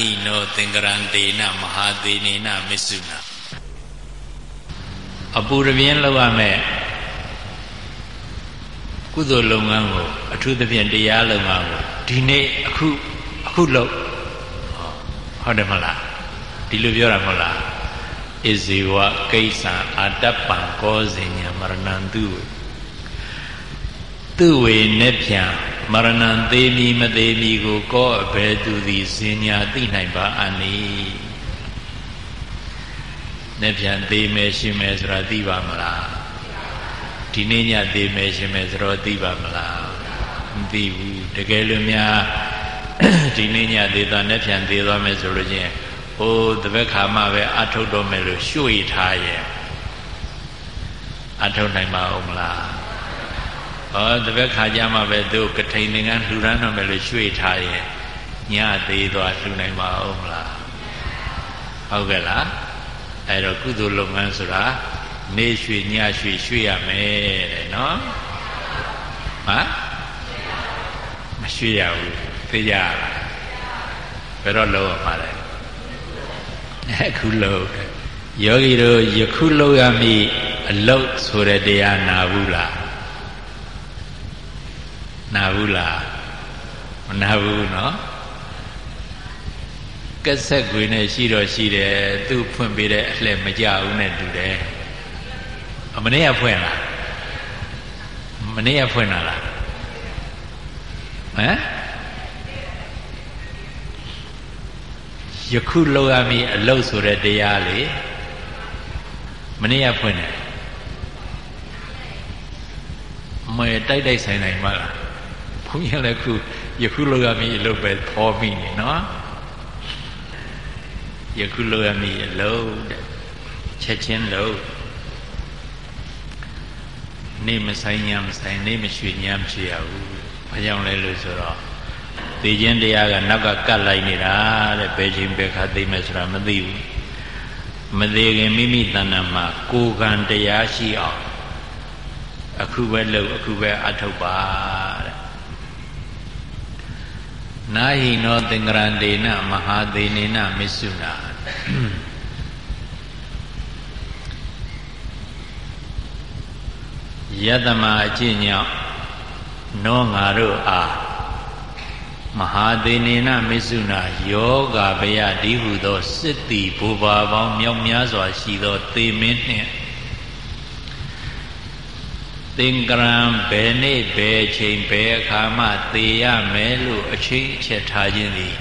ဟိနောသင်္ကရံတေနမဟာသေနေနမစ္ဆုနာအပူရပြင်းလောက်ရမယ်ကုသိုလ်လုပ်ငန်းကိုအထူးသဖြင့်တရားလုပ်ငန်းကိုဒီနေ့အခုအခုလုပ်ဟုတ်တယ်မလားဒီလိုပြောတာမဟုတ်လားဣဇေဝကိစ္စံအာတပံကောဇင်ညာမရဏံသူသူဝေနဲ့ဖြံ မရဏံသေးမီမသေးမီကိုကောအဘယ်သူသည်ဇင်ညာသိနိုင်ပါအနိနဲ့ဖြံသေးမယ်ရှင်မယ်ဆိုတာသိပါမလားဒီနေ့ညသေးမယ်ရှင်မယ်ဆိုတော့သိပါမလားမသိဘူးတကယ်လို့များဒီနေ့ညသေးသွားနဲ့ဖြံသေးသွားမယ်ဆိုလို့ချင်းဟိုတပည့်ခါမှပဲအထုတ်တော့မယ်လို့ရွှေ့ထားရဲ့အထုတ်နိုင်ပါဦးမလား ဟောတပည့်ခါကြမှာပဲသူကထိန်သင်္ကန်းလှူဒန်းတော့မယ်လို့ရွှေ့ထားရဲ့ညသေးသွားလှူနိုင်ပါဦးမလားဟုတ်ကဲ့လားအဲ့တော့ကုသိုလ်လုပ်ငန်းဆိုတာနေရွှေညရွှေရွှေ့ရမယ်တဲ့နော်ဟမ်မရွှေ့ရဘူးသိကြလားဘယ်တော့လုပ်ရမှာလဲအခုလို့ယောဂီတို့ယခုလို့ရမည်အလုတ်ဆိုတဲ့တရားနာဘူးလား နာဘူးလားမနာဘူးเนาะကက်ဆက်ခွေနဲ့ရှိတော့ရှိတယ်သူ့ဖွင့်ပေးတဲ့အလှည့်မကြဘူးနဲ့တူတယ်အမနေ့ကဖွင့်လားမနေ့ကဖွင့်လာလားဟမ်ယခုလောက်ရမည်အလုတ်ဆိုတဲ့တရားလေမနေ့ကဖွင့်တယ်မဲတိုက်တိုက်ဆိုင်ဆိုင်မှလား ဘုန်းကြီးလည်းခုယခုလောက်ရမည်အလုတ်ပဲဖော်မိနေနော်ယခုလောက်ရမည်အလုတ်တဲ့ချက်ချင်းလို့နေမဆိုင်ညာမဆိုင်နေမရွှေညာမဖြစ်ရဘူးဘာကြောင့်လဲလို့ဆိုတော့သိခြင်းတရားကနောက်ကကတ်လိုက်နေတာတဲ့ဘယ်ချိန်ဘယ်ခါသိမယ်ဆိုတာမသိဘူးမသိခင်မိမိတဏ္ဍာမှာကိုယ်ကံတရားရှိအောင်အခုပဲလုပ်အခုပဲအထုတ်ပါတဲ့ နာဟိနောသင်္ကရန္တေနမဟာသေနေနမစ္ဆုနာယတမအကျင့်ညောင်းနောငါတို့အားမဟာသေနေနမစ္ဆုနာယောဂဗယဒီဟုသောစစ်တီဘူပါပေါင်းမြောက်များစွာရှိသောသေမင်းနှင့် သင်္ကရံဘယ်နေ့ဘယ်ချိန်ဘယ်အခါမှသေရမယ်လို့အချိန်အချက်ထားခြင်းသည်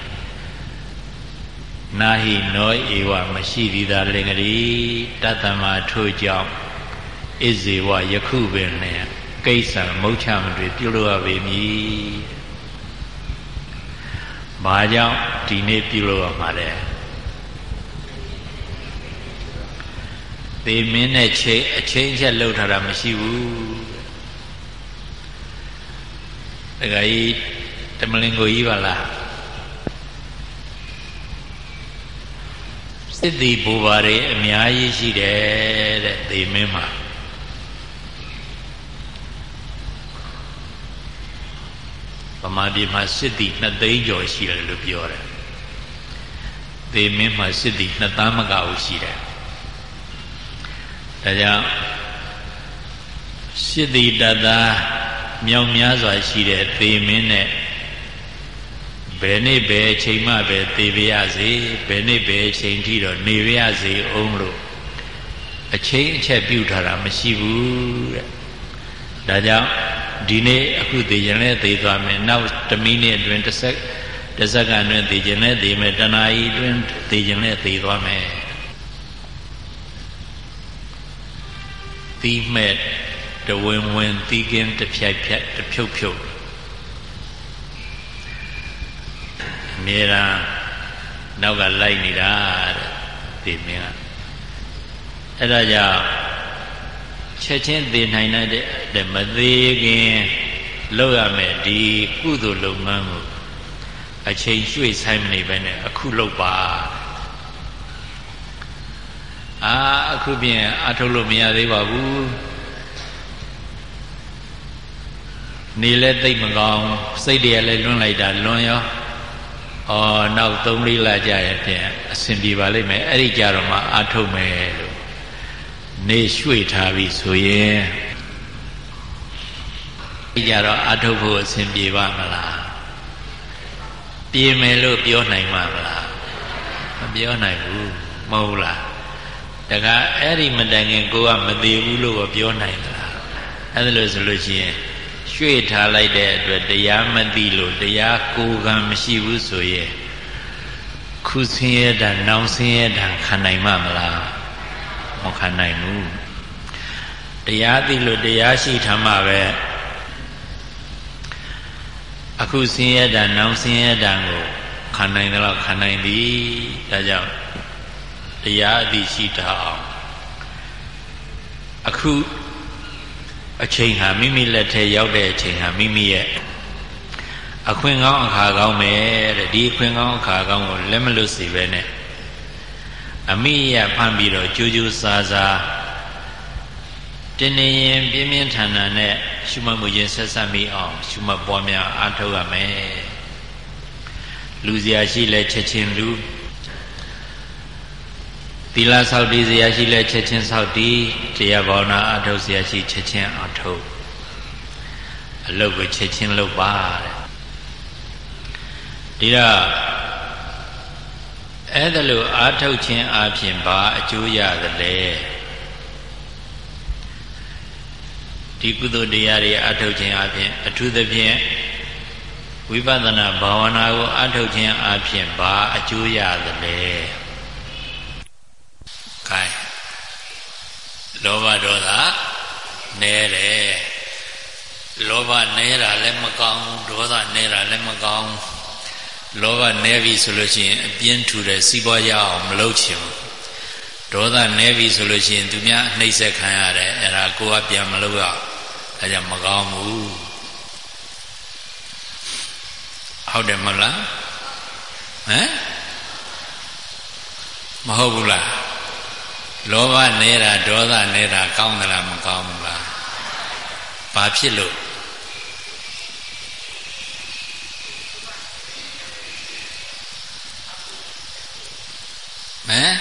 နာဟိနောဧဝမရှိသည်သာလင်္ကတိတတ္တမထို့ကြောင့်ဣဇေဝယခုပင်နှင့်ကိစ္စမုတ်ချမတွေပြုလို့ရပေမည်ဘာကြောင့်ဒီနေ့ပြုလို့ရမှာလဲသေမင်းနဲ့ချိန်အချိန်ချက်လှုပ်ထားတာမရှိဘူး တခါကြီးတမလင်ကိုကြီးပါလားစစ်တီဘူပါတွေအများကြီးရှိတယ်တဲ့သေမင်းမှာဗမာပြည်မှာစစ်သည်2သိန်းကျော်ရှိတယ်လို့ပြောတယ်။သေမင်းမှာစစ်သည်2သန်းမကဘူးရှိတယ်။ဒါကြောင့်စစ်သည်တသား မြောင်များစွာရှိတဲ့သေမင်းနဲ့ဘယ်နေ့ဘယ်အချိန်မှပဲသေပါရစေဘယ်နေ့ဘယ်အချိန်ထိတော့နေပါရစေအောင်လို့အချိန်အချက်ပြုထားတာမရှိဘူးတဲ့။ဒါကြောင့်ဒီနေ့အခုသိရင်လည်းသိသွားမယ်နောက်1မိနစ်အတွင်းတစ်စက်တစ်စက္ကန့်အတွင်းသိရင်လည်းသိမယ်တဏှာဤအတွင်းသိရင်လည်းသိသွားမယ်သီးမဲ့ တဝင်းဝင်းသီးကင်းတစ်ဖြိုက်ဖြက်တစ်ဖြုတ်ဖြုတ်အမြဲတမ်းနောက်ကလိုက်နေတာတဲ့ဒီမင်းကအဲ့ဒါကြောင့်ချက်ချင်းသိနိုင်တဲ့မသေးခင်လုပ်ရမယ်ဒီကုသိုလ်လုပ်ငန်းကိုအချိန်ရွှေ့ဆိုင်မနေပဲနဲ့အခုလုပ်ပါအာအခုပြင်အထုတ်လို့မရသေးပါဘူး နေလဲသိမကောင်းစိတ်တည်းလည်းလွန်းလိုက်တာလွန်ရောအော်နောက်3လေးလကြာရဖြင့်အဆင်ပြေပါလိမ့်မယ်အဲ့ဒီကြတော့မှအာထုတ်မယ်လို့နေရွှေ့ထားပြီဆိုရင်ဒီကြတော့အာထုတ်ဖို့အဆင်ပြေပါမလားပြေမယ်လို့ပြောနိုင်မှာမလားမပြောနိုင်ဘူးမဟုတ်လားတခါအဲ့ဒီမတိုင်ခင်ကိုကမသေးဘူးလို့ပြောနိုင်လားအဲ့ဒါလို့ဆိုလို့ရှိရင် ရွှေ့ထားလိုက်တဲ့အတွက်တရားမသိလို့တရားကိုယ်ကံမရှိဘူးဆိုရင်ခုဆင်းရဲတာနောင်ဆင်းရဲတာခံနိုင်မှာမလားမခံနိုင်ဘူးတရားသိလို့တရားရှိထားမှပဲအခုဆင်းရဲတာနောင်ဆင်းရဲတာကိုခံနိုင်တယ်လို့ခံနိုင်သည်ဒါကြောင့်တရားအသိရှိတာအောင်အခု အချိန်ဟာမိမိလက်ထဲရောက်တဲ့အချိန်ဟာမိမိရဲ့အခွင့်ကောင်းအခါကောင်းပဲတဲ့ဒီအခွင့်ကောင်းအခါကောင်းကိုလက်မလွတ်စေပဲနဲ့အမိရဖမ်းပြီးတော့ကြိုးကြိုးစားစားတင်းနေရင်ပြင်းပြင်းထန်ထန်နဲ့ရှုမှတ်မှုချင်းဆက်ဆက်မိအောင်ရှုမှတ်ပွားများအားထုတ်ရမယ်လူစရာရှိလဲချက်ချင်းလူ သီလဆောက်တည်စရာရှိလဲချက်ချင်းဆောက်တည်တရားဘာဝနာအထုတ်စရာရှိချက်ချင်းအထုတ်အလုပ်ကိုချက်ချင်းလုပ်ပါတဲ့ဒီတော့အဲ့ဒါလို့အာထုတ်ခြင်းအပြင်ဘာအကျိုးရသလဲဒီကုသိုလ်တရားတွေအထုတ်ခြင်းအပြင်အထူးသဖြင့်ဝိပဿနာဘာဝနာကိုအထုတ်ခြင်းအပြင်ဘာအကျိုးရသလဲ ခိုင်းလောဘဒေါသနဲတယ်လောဘနဲတာလည်းမကောင်းဒေါသနဲတာလည်းမကောင်းလောဘနဲပြီဆိုလို့ရှိရင်အပြင်းထူတဲ့စီးပွားရအောင်မလုပ်ချင်ဘူးဒေါသနဲပြီဆိုလို့ရှိရင်သူများနှိပ်စက်ခံရတယ်အဲ့ဒါကိုကပြန်မလုပ်ရဒါကြောင့်မကောင်းဘူးဟုတ်တယ်မလားဟမ်မဟုတ်ဘူးလား လောဘနေတာဒေါသနေတာကောင်းသလားမကောင်းဘူးလားဘာဖြစ်လို့ဟမ်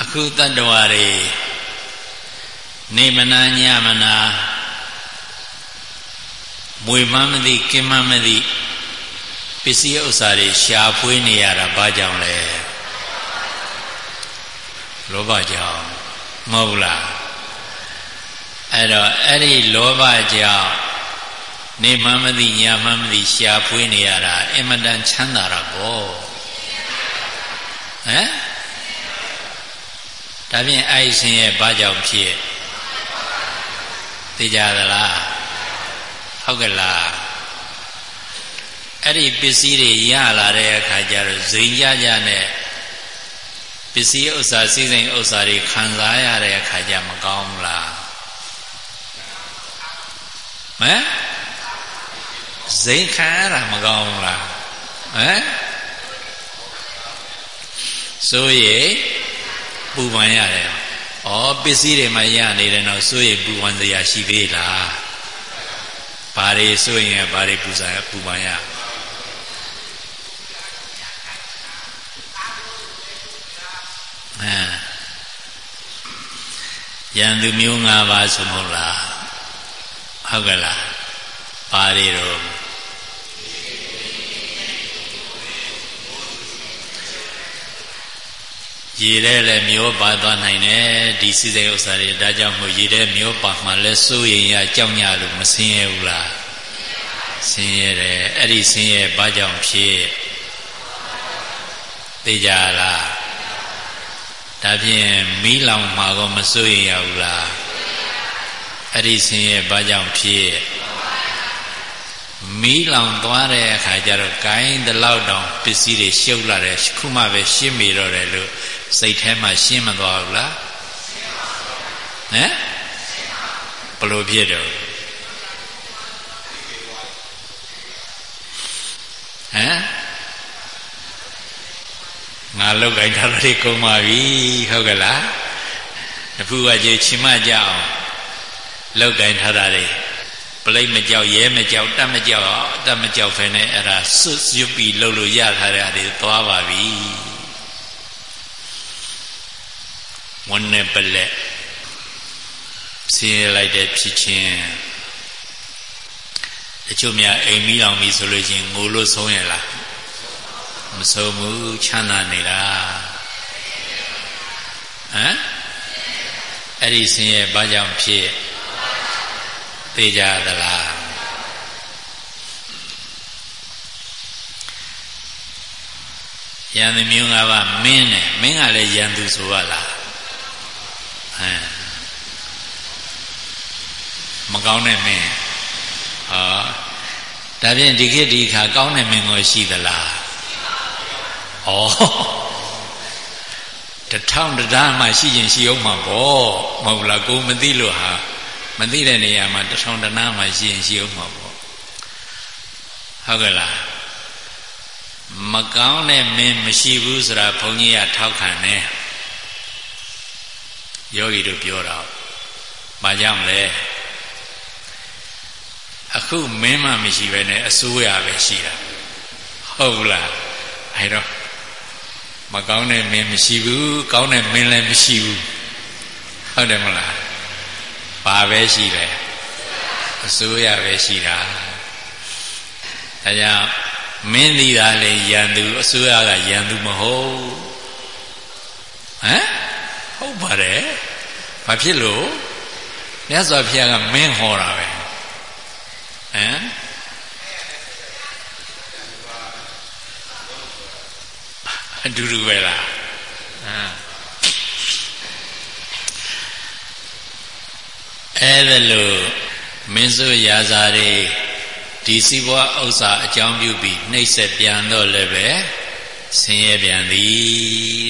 အခုတတ္တဝါတွေနေမနာညမနာမွေမမသိကိမမသိ ပစ္စည်းဥစ္စာတွေရှာဖွေးနေရတာဘာကြောင့်လဲလောဘကြောင့်မဟုတ်လားအဲ့တော့အဲ့ဒီလောဘကြောင့်နေမှမသိညာမှမသိရှာဖွေးနေရတာအင်မတန်ချမ်းသာတာပေါ့ဟမ်ဒါဖြင့်အဲ့ဒီဆင်းရဲဘာကြောင့်ဖြစ်သိကြသလားဟုတ်ကဲ့လား အဲ့ဒီပစ္စည်းတွေရလာတဲ့အခါကျတော့ဇိမ်ကြကြနဲ့ပစ္စည်းဥစ္စာစည်းစိမ်ဥစ္စာတွေခံစားရတဲ့အခါကျမကောင်းဘူးလားဟမ်ဇိမ်ခံရတာမကောင်းဘူးလားဟမ်ဆိုရပူပန်ရတယ်ဩပစ္စည်းတွေမှရနေတယ်တော့ဆိုရပူပန်စရာရှိသေးလားဘာတွေဆိုရင်ဘာတွေပူစားပူပန်ရ အဲရန်သူမျိုး၅ပါးဆိုမဟုတ်လားဟုတ်ကဲ့လားပါရီတော့ရေထဲလည်းမျောပါသွားနိုင်တယ်ဒီစိစိဥစ္စာတွေဒါကြောင့်မို့ရေထဲမျောပါမှလည်းစိုးရင်ရကြောက်ညလို့မဆင်းရဲဘူးလားဆင်းရဲတယ်အဲ့ဒီဆင်းရဲဘာကြောင့်ဖြစ်သိကြလား ဒါဖြင့်မီးလောင်မှာကောမစိုးရင်ရဘူးလားအဲ့ဒီဆင်းရဲဘာကြောင့်ဖြစ်မီးလောင်သွားတဲ့အခါကျတော့ဂိုင်းတလောက်တောင်ပစ္စည်းတွေရှုပ်လာတယ်ခုမှပဲရှင်းမိတော့တယ်လို့စိတ်ထဲမှာရှင်းမသွားဘူးလားဟမ်ဘလို့ဖြစ်တော့ဟမ် ငါလောက်ကြိုက်တာတွေကုန်ပါပြီဟုတ်ကဲ့လားတပူကကြီးချင်မကြအောင်လောက်ကင်ထားတာတွေပလိတ်မကြောက်ရဲမကြောက်တတ်မကြောက်တတ်မကြောက်ဖ ೇನೆ အဲ့ဒါစွတ်ရွပြီးလှုပ်လို့ရထားတဲ့အဲ့ဒီသွားပါပြီဝန်းနဲ့ပလက်ဆင်းရဲလိုက်တဲ့ဖြစ်ချင်းတချို့များအိမ်မီးလောင်ပြီဆိုလို့ချင်းငိုလို့ဆုံးရလား မဆုံးဘူးချမ်းသာနေတာဟမ်အဲ့ဒီဆင်းရဲဘာကြောင့်ဖြစ်သိကြသလားရန်သူမျိုးငါးပါးမင်းနဲ့မင်းကလည်းရန်သူဆိုရလားဟမ်မကောင်းတဲ့မင်းဟောဒါဖြင့်ဒီခေတ်ဒီခါကောင်းတဲ့မင်းကိုရှိသလား ဩတထောင်တရားမှရှိရင်ရှိအောင်မှာပေါ့မဟုတ်လားကိုမသိလို့ဟာမသိတဲ့နေရာမှာတထောင်တနာမှရှိရင်ရှိအောင်မှာပေါ့ဟုတ်ကဲ့လားမကောင်းတဲ့မင်းမရှိဘူးဆိုတာဘုန်းကြီးကထောက်ခံတယ်ယောဂီတို့ပြောတာဘာကြောင့်လဲအခုမင်းမှမရှိပဲနဲ့အစိုးရပဲရှိတာဟုတ်လားအဲတော့ မကောင်းတဲ့မင်းမရှိဘူးကောင်းတဲ့မင်းလည်းမရှိဘူးဟုတ်တယ်မလားဘာပဲရှိတယ်အစိုးရပဲရှိတာဒါကြောင့်မင်းသည်ကလည်းရန်သူအစိုးရကရန်သူမဟုတ်ဟမ်ဟုတ်ပါတယ်ဘာဖြစ်လို့မြတ်စွာဘုရားကမင်းဟောတာပဲဟမ် အတူတူပဲလားဟမ်အဲ့ဒါလို့မင်းစိုးရာဇာတွေဒီစီးပွားဥစ္စာအကြောင်းပြုပြီးနှိပ်စက်ပြန်တော့လည်းပဲဆင်းရဲပြန်သည်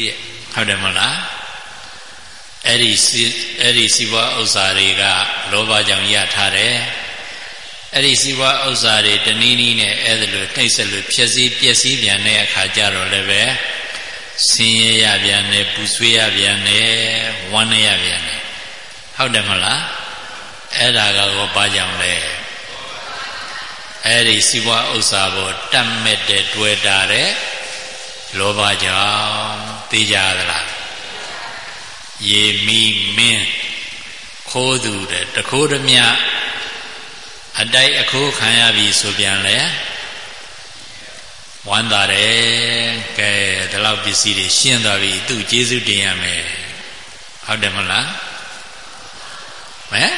တဲ့ဟုတ်တယ်မလားအဲ့ဒီအဲ့ဒီစီးပွားဥစ္စာတွေကလောဘကြောင့်ရထားတယ်အဲ့ဒီစီးပွားဥစ္စာတွေတနည်းနည်းနဲ့အဲ့ဒါလိုနှိပ်စက်လို့ဖြည့်စည်းပျက်စီးပြန်တဲ့အခါကျတော့လည်းပဲ ဆင်းရဲရပြန်တယ်ပူဆွေးရပြန်တယ်ဝမ်းနည်းရပြန်တယ်ဟုတ်တယ်မလားအဲ့ဒါကောဘာကြောင့်လဲအဲ့ဒီစီးပွားဥစ္စာကိုတတ်မဲ့တဲ့တွေ့တာတဲ့လောဘကြောင့်သိကြသလားရေမီမင်းခိုးသူတဲ့တခိုးဓမြအတိုက်အခိုးခံရပြီဆိုပြန်လဲ ဝမ်းသာတယ်ကဲဒီလောက်ပစ္စည်းတွေရှင်းသွားပြီသူ့ကျေးဇူးတင်ရမယ်ဟုတ်တယ်မလားဟမ်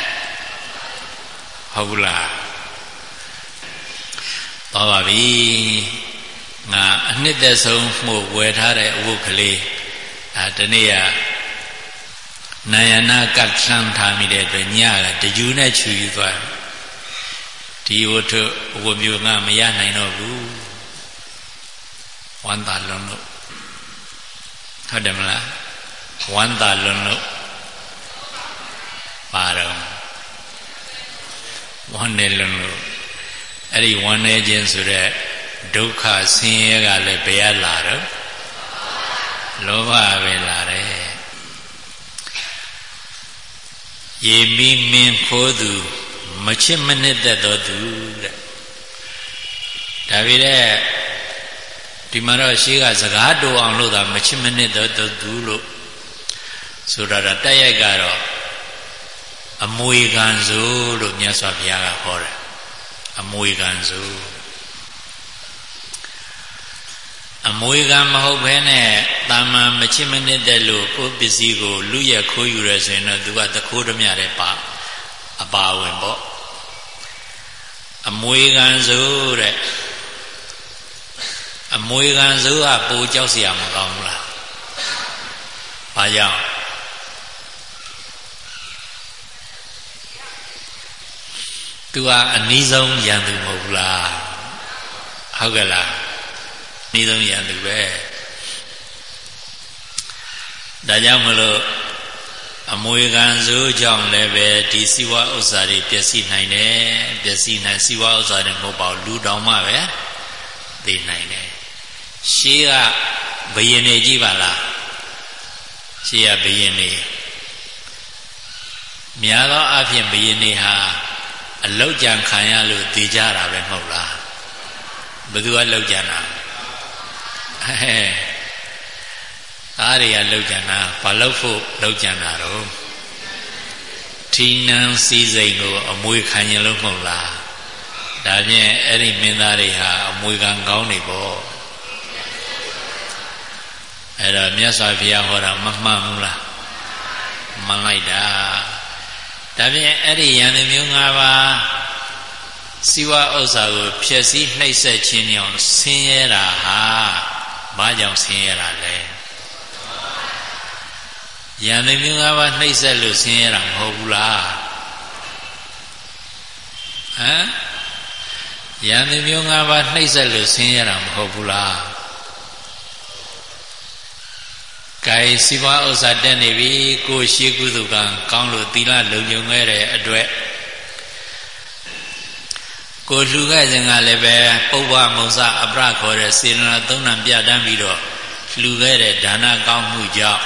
ဟုတ်လားသွားပါပြီငါအနှစ်သက်ဆုံးမှုဝယ်ထားတဲ့အဝတ်ကလေးအဲတနေ့ကနာယနာကတ်ဆန်းထားမိတဲ့အတွက်ညကတယူနဲ့ချူယူသွားဒီဝတ္ထုအဝတ်မျိုးငါမရနိုင်တော့ဘူး ဝမ်းသာလွန်လို့ဟုတ်တယ်မလားဝမ်းသာလွန်လို့ပါတော့ဝမ်းနေလွန်လို့အဲ့ဒီဝမ်းနေခြင်းဆိုတဲ့ဒုက္ခဆင်းရဲကလည်းဘယ်လာတော့လောဘပဲလာတယ်ရေမီမင်းခိုးသူမချစ်မနစ်သက်တော်သူတဲ့ဒါပေမဲ့ ဒီမှာတော့ရှေးကစကားတူအောင်လို့သာမချစ်မနစ်တော်သူလို့ဆိုတာတက်ရိုက်ကတော့အမွေခံစို့လို့မြတ်စွာဘုရားကဟောတယ်အမွေခံစို့အမွေခံမဟုတ်ဘဲနဲ့တာမန်မချစ်မနစ်တဲ့လို့ကိုယ်ပစ္စည်းကိုလူရက်ခိုးယူရဲဆိုရင်တော့သူကတခိုးဓမြတဲ့ပါအပါဝင်ပေါ့အမွေခံစို့တဲ့ အမွေခံစို့ကပိုကြောက်เสียမှာကောင်းဘူးလားဘာကြောင့်သူကအနည်းဆုံးရန်သူမဟုတ်ဘူးလားဟုတ်ကဲ့လားအနည်းဆုံးရန်သူပဲဒါကြောင့်မလို့အမွေခံစိုးကြောင့်လည်းပဲဒီစီဝဥစ္စာတွေပျက်စီးနိုင်တယ်ပျက်စီးနိုင်စီဝဥစ္စာတွေမဟုတ်ပါဘူးလူတောင်မှပဲသိနိုင်တယ် ရှေးကဘယင်နေကြည့်ပါလားရှေးကဘယင်နေများသောအားဖြင့်ဘယင်းနေဟာအလောက်ကြံခံရလို့တည်ကြတာပဲမဟုတ်လားဘယ်သူကလောက်ကြံတာဟဲ့သားတွေကလောက်ကြံတာဘာလောက်ဖို့လောက်ကြံတာတော့ထီနန်းစည်းစိမ်ကို အမွေခံရင်လို့မဟုတ်လားဒါဖြင့်အဲ့ဒီမင်းသားတွေဟာအမွေခံကောင်းနေပေါ့ အဲ့တော့မြတ်စွာဘုရားဟောတာမမှန်ဘူးလားမှန်လိုက်တာဒါဖြင့်အဲ့ဒီယန္တမျိုး၅ပါးစီဝဥစ္စာကိုဖြည့်ဆည်းနှိပ်စက်ခြင်းကြောင့်ဆင်းရဲတာဟာဘာကြောင့်ဆင်းရဲတာလဲယန္တမျိုး၅ပါးနှိပ်စက်လို့ဆင်းရဲတာမဟုတ်ဘူးလားဟမ်ယန္တမျိုး၅ပါးနှိပ်စက်လို့ဆင်းရဲတာမဟုတ်ဘူးလား ကဲစီပွားဥစ္စာတက်နေပြီကိုရှိကုသကံကောင်းလို့သီလလုံခြုံခဲ့တဲ့အတွက်ကိုလှူခဲ့စဉ်ကလည်းပဲပုဗ္ဗမုံစအပရခေါ်တဲ့စေတနာသုံးဏပြတန်းပြီးတော့လှူခဲ့တဲ့ဒါနကောင်းမှုကြောင့်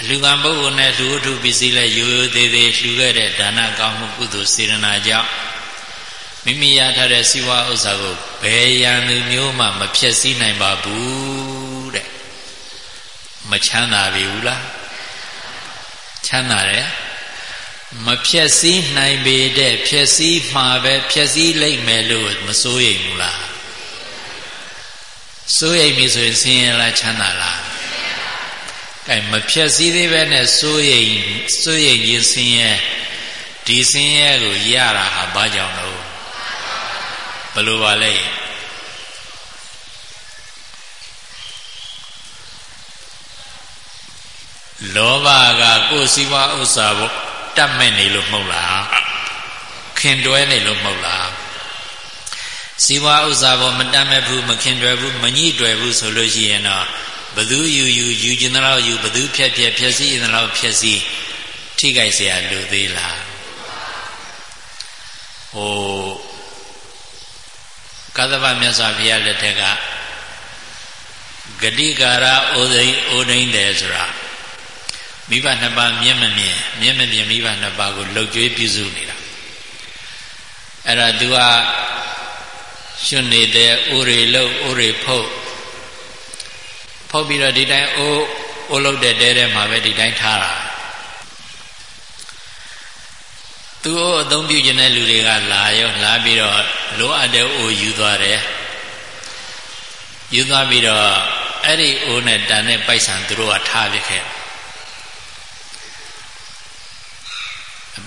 အလှူကံပုဂ္ဂိုလ်နဲ့လှူဝတ္ထုပစ္စည်းလည်းရိုးရိုးသေးသေးလှူခဲ့တဲ့ဒါနကောင်းမှုကုသိုလ်စေတနာကြောင့်မိမိရထားတဲ့စီဝါဥစ္စာကိုဘယ်ရန်သူမျိုးမှမဖြည့်ဆည်းနိုင်ပါဘူးတဲ့ မချမ်းသာပြီဘူးလားချမ်းသာတယ်မဖြည့်ဆည်းနိုင်ပေတဲ့ဖြည့်ဆည်းမှာပဲဖြည့်ဆည်းလိုက်မယ်လို့မစိုးရိမ်ဘူးလားစိုးရိမ်ပြီဆိုရင်ဆင်းရဲလားချမ်းသာလားအဲမဖြည့်ဆည်းသေးပဲနဲ့စိုးရိမ်စိုးရိမ်ခြင်းဆင်းရဲဒီဆင်းရဲကိုရတာဟာဘာကြောင့်လို့ဘယ်လိုပါလဲ လောဘကကိုယ်စီးပွားဥစ္စာကိုတတ်မဲ့နေလို့မဟုတ်လားခင်တွဲနေလို့မဟုတ်လားစီးပွားဥစ္စာပေါ်မတတ်မဲ့ဘူးမခင်တွယ်ဘူးမညှိတွယ်ဘူးဆိုလို့ရှိရင်တော့ဘသူယူယူယူကျင်တော့ယူဘသူဖြက်ဖြက်ဖြက်စီးရင်တော့ဖြက်စီးထိကြိုက်เสียလူသေးလားဟိုကသဗ္ဗမြတ်စွာဘုရားလက်ထက်ကဂတိကာရအိုသိအိုဒိန်တယ်ဆိုတာ မိဘနှစ်ပါးမျက်မမြင်မျက်မမြင်မိဘနှစ်ပါးကိုလှုပ်ကြွေးပြုစုနေတာအဲ့ဒါ तू ကရွှွနေတဲ့ဥရိလုတ်ဥရိဖုတ်ဖုတ်ပြီးတော့ဒီတိုင်းအိုးအိုးလုတ်တဲ့တဲထဲမှာပဲဒီတိုင်းထားတာသူ့အသုံးပြုခြင်းတဲ့လူတွေကလာရောလာပြီးတော့လိုအပ်တဲ့အိုးယူသွားတယ်ယူသွားပြီးတော့အဲ့ဒီအိုးနဲ့တန်တဲ့ပိုက်ဆံသူတို့ကထားပြခဲ့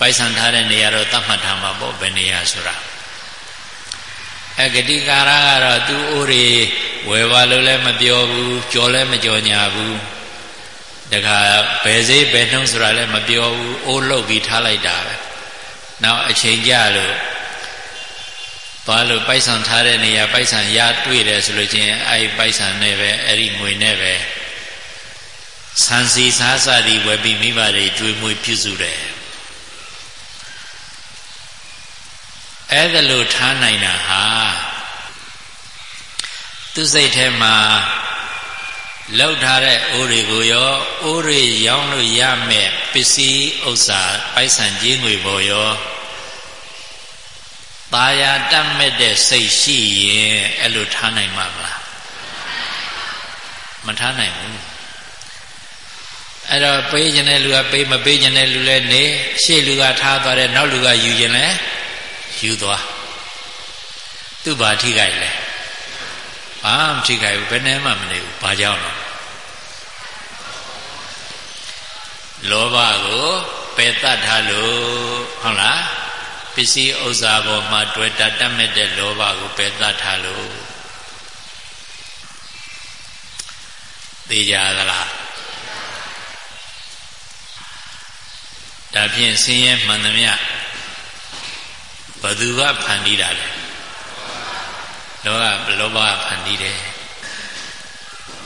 ပိုက်ဆံထားတဲ့နေရာတော့သတ်မှတ်ထားမှာပေါ့ဘယ်နေရာဆိုတာအဂတိကာရကတော့သူအိုးတွေဝယ်ပါလို့လည်းမပြောဘူးကြော်လည်းမကြော်ညာဘူးတခါဘယ်စေးဘယ်နှုံးဆိုတာလည်းမပြောဘူးအိုးလုတ်ပြီးထားလိုက်တာပဲနောက်အချိန်ကြလို့သွားလို့ပိုက်ဆံထားတဲ့နေရာပိုက်ဆံရတွေ့တယ်ဆိုလို့ချင်းအဲဒီပိုက်ဆံနဲ့ပဲအဲ့ဒီငွေနဲ့ပဲဆန်စီစားစသည်ဝယ်ပြီးမိဘတွေကျွေးမွေးပြုစုတယ် အဲ့ဒါလို့ထားနိုင်တာဟာသူစိတ်ထဲမှာလောက်ထားတဲ့အိုးတွေကိုရောအိုးတွေရောင်းလို့ရမယ်ပစ္စည်းဥစ္စာပိုက်ဆံကြီးငွေပေါ်ရောตาယာတတ်မဲ့တဲ့စိတ်ရှိရင်အဲ့လိုထားနိုင်မှာမလားမထားနိုင်ဘူးအဲ့တော့ပေးခြင်းတဲ့လူကပေးမပေးခြင်းတဲ့လူလည်းနေရှေ့လူကထားသွားတယ်နောက်လူကယူခြင်းလည်း ယူသွားသူ့ဘာထိခိုက်လဲဘာမှမထိခိုက်ဘူးဘယ်နဲ့မှမနေဘူးဘာကြောင့်လဲလောဘကိုပယ်တတ်ထားလို့ဟုတ်လားပစ္စည်းဥစ္စာပေါ်မှာတွေ့တာတတ်မဲ့တဲ့လောဘကိုပယ်တတ်ထားလို့သိကြသလားဒါဖြင့်ဆင်းရဲမှန်သမျှ ဘသူကဖန်တီးတာလဲလောကလောဘဖန်တီးတယ်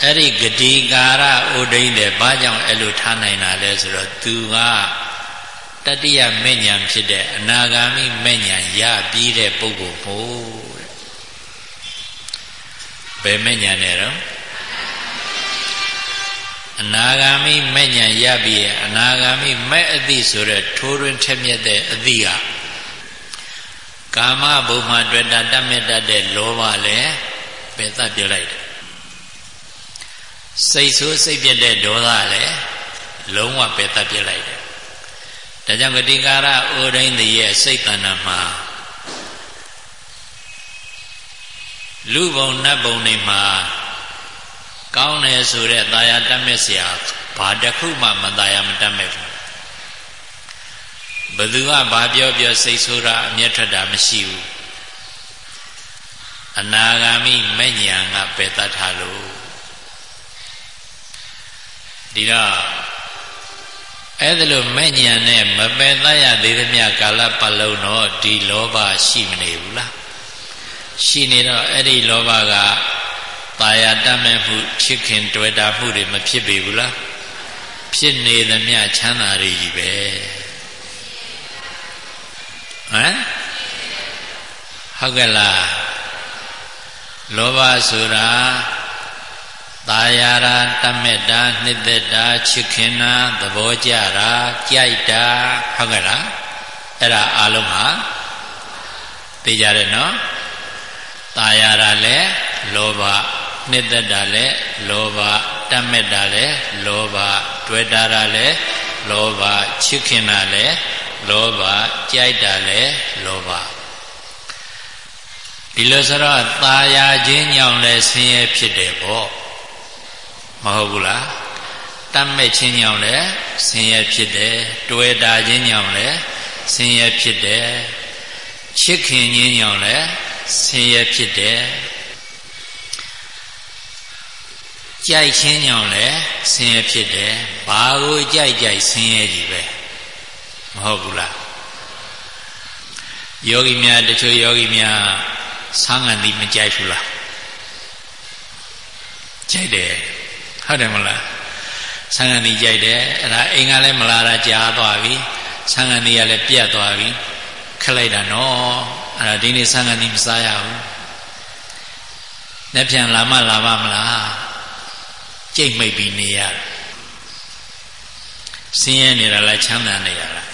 အဲ့ဒီဂတိကာရဥဒိန်တဲ့ဘာကြောင့်အဲ့လိုထားနိုင်တာလဲဆိုတော့သူကတတိယမဲ့ညာဖြစ်တဲ့အနာဂါမိမဲ့ညာရပြီးတဲ့ပုဂ္ဂိုလ်မို့ဘယ်မဲ့ညာနဲ့တော့အနာဂါမိမဲ့ညာရပြီးအနာဂါမိမဲ့အသည့်ဆိုတဲ့ထိုးတွင်ထက်မြက်တဲ့အသည့်က ကာမဘုံမှာတွေ့တာတတ်မြတ်တတ်တဲ့လောဘလည်းပယ်သတ်ပြလိုက်တယ်စိတ်ဆိုးစိတ်ပြတ်တဲ့ဒေါသလည်းလုံးဝပယ်သတ်ပြလိုက်တယ်ဒါကြောင့်ဂတိကာရအိုဒိန်တရဲ့စိတ်တဏ္ဍမှာလူဘုံနတ်ဘုံတွေမှာကောင်းတယ်ဆိုတဲ့တာယာတတ်မဲ့เสียဘာတစ်ခုမှမတာယာမတတ်မဲ့ဘူး ဘသူကဘာပြောပြောစိတ်ဆိုးတာအမျက်ထွက်တာမရှိဘူးအနာဂါမိမဲ့ညာကပယ်တတ်ထားလို့ဒီတော့အဲ့ဒါလို့မဲ့ညာနဲ့မပယ်တတ်ရသေးသမျှကာလပတ်လုံးတော့ဒီလောဘရှိမနေဘူးလားရှိနေတော့အဲ့ဒီလောဘကตาယာတတ်မဲ့မှုချစ်ခင်တွေ့တာမှုတွေမဖြစ်ပေဘူးလားဖြစ်နေသမျှချမ်းသာတွေကြီးပဲ ဟမ်ဟုတ်ကဲ့လားလောဘဆိုတာตาယာရာတတ်မဲ့တာနှစ်သက်တာချစ်ခင်တာသဘောကြတာကြိုက်တာဟုတ်ကဲ့လားအဲ့ဒါအလုံးဟာသိကြတယ်နော်ตาယာရာလည်းလောဘနှစ်သက်တာလည်းလောဘတတ်မဲ့တာလည်းလောဘတွေ့တာလည်းလောဘချစ်ခင်တာလည်း လောဘကြိုက်တာလည်းလောဘဒီလိုဆိုတော့ตาယာခြင်းညောင်လည်းဆင်းရဲဖြစ်တယ်ပေါ့မဟုတ်ဘူးလားတတ်မဲ့ခြင်းညောင်လည်းဆင်းရဲဖြစ်တယ်တွေ့တာခြင်းညောင်လည်းဆင်းရဲဖြစ်တယ်ချစ်ခင်ခြင်းညောင်လည်းဆင်းရဲဖြစ်တယ်ကြိုက်ခြင်းကြောင့်လည်းဆင်းရဲဖြစ်တယ်ဘာကိုကြိုက်ကြိုက်ဆင်းရဲကြီးပဲ မဟုတ်ဘူးလားယောဂီများတချို့ယောဂီများဆန်းငံသည်မကြိုက်ဘူးလားကြိုက်တယ်ဟုတ်တယ်မလားဆန်းငံသည်ကြိုက်တယ်အဲ့ဒါအိမ်ကလည်းမလာတာကြားသွားပြီဆန်းငံသည်ကလည်းပြတ်သွားပြီခက်လိုက်တာနော်အဲ့ဒါဒီနေ့ဆန်းငံသည်မစားရဘူးလက်ပြန်လာမလာပါမလားကြိတ်မိတ်ပြီးနေရဆင်းရဲနေတာလားချမ်းသာနေတာလား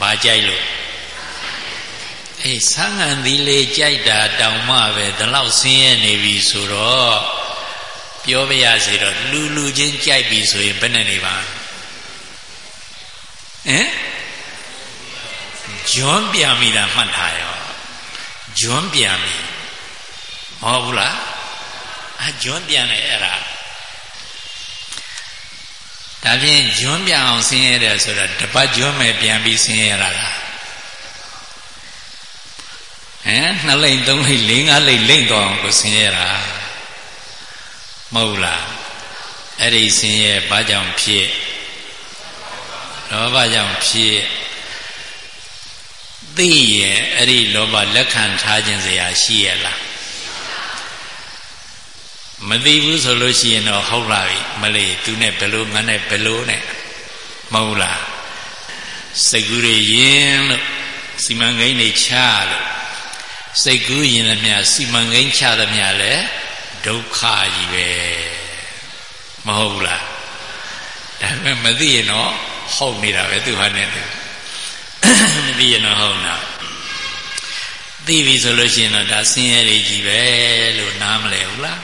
ဘာကြိုက်လို့အေးဆန်းငံသီးလေးကြိုက်တာတောင်မှပဲဒီလောက်ဆင်းရဲနေပြီဆိုတော့ပြောပြရစီတော့လူလူချင်းကြိုက်ပြီဆိုရင်ဘယ်နဲ့နေပါဟမ်ဂျွန်းပြန်မိတာမှတ်ထားရောဂျွန်းပြန်မိမဟုတ်ဘူးလားအဂျွန်းပြန်တယ်အဲ့ဒါ ဒါဖြင့်ဂျွန်းပြန်အောင်ဆင်းရဲတယ်ဆိုတာတပတ်ဂျွန်းမဲ့ပြန်ပြီးဆင်းရဲရတာဟမ်နှစ်လိမ့်သုံးလိမ့်လေးငါးလိမ့်လိမ့်တော့အောင်ကိုဆင်းရဲတာမဟုတ်လားအဲ့ဒီဆင်းရဲဘာကြောင့်ဖြစ်လောဘကြောင့်ဖြစ်သိရင်အဲ့ဒီလောဘလက်ခံထားခြင်းစရာရှိရလား မသိဘူးဆိုလို့ရှိရင်တော့ဟုတ်လာပြီမလေးသူနဲ့ဘယ်လိုငါနဲ့ဘယ်လိုနဲ့မဟုတ်လားစိတ်ကူးတွေယင်လို့စီမံကိန်းတွေချလို့စိတ်ကူးယင်သမျှစီမံကိန်းချသမျှလဲဒုက္ခကြီးပဲမဟုတ်လားဒါပေမဲ့မသိရင်တော့ဟုတ်နေတာပဲသူဟာနဲ့သူမသိရင်တော့ဟုတ်တာသိပြီဆိုလို့ရှိရင်တော့ဒါဆင်းရဲတွေကြီးပဲလို့နားမလဲဘူးလား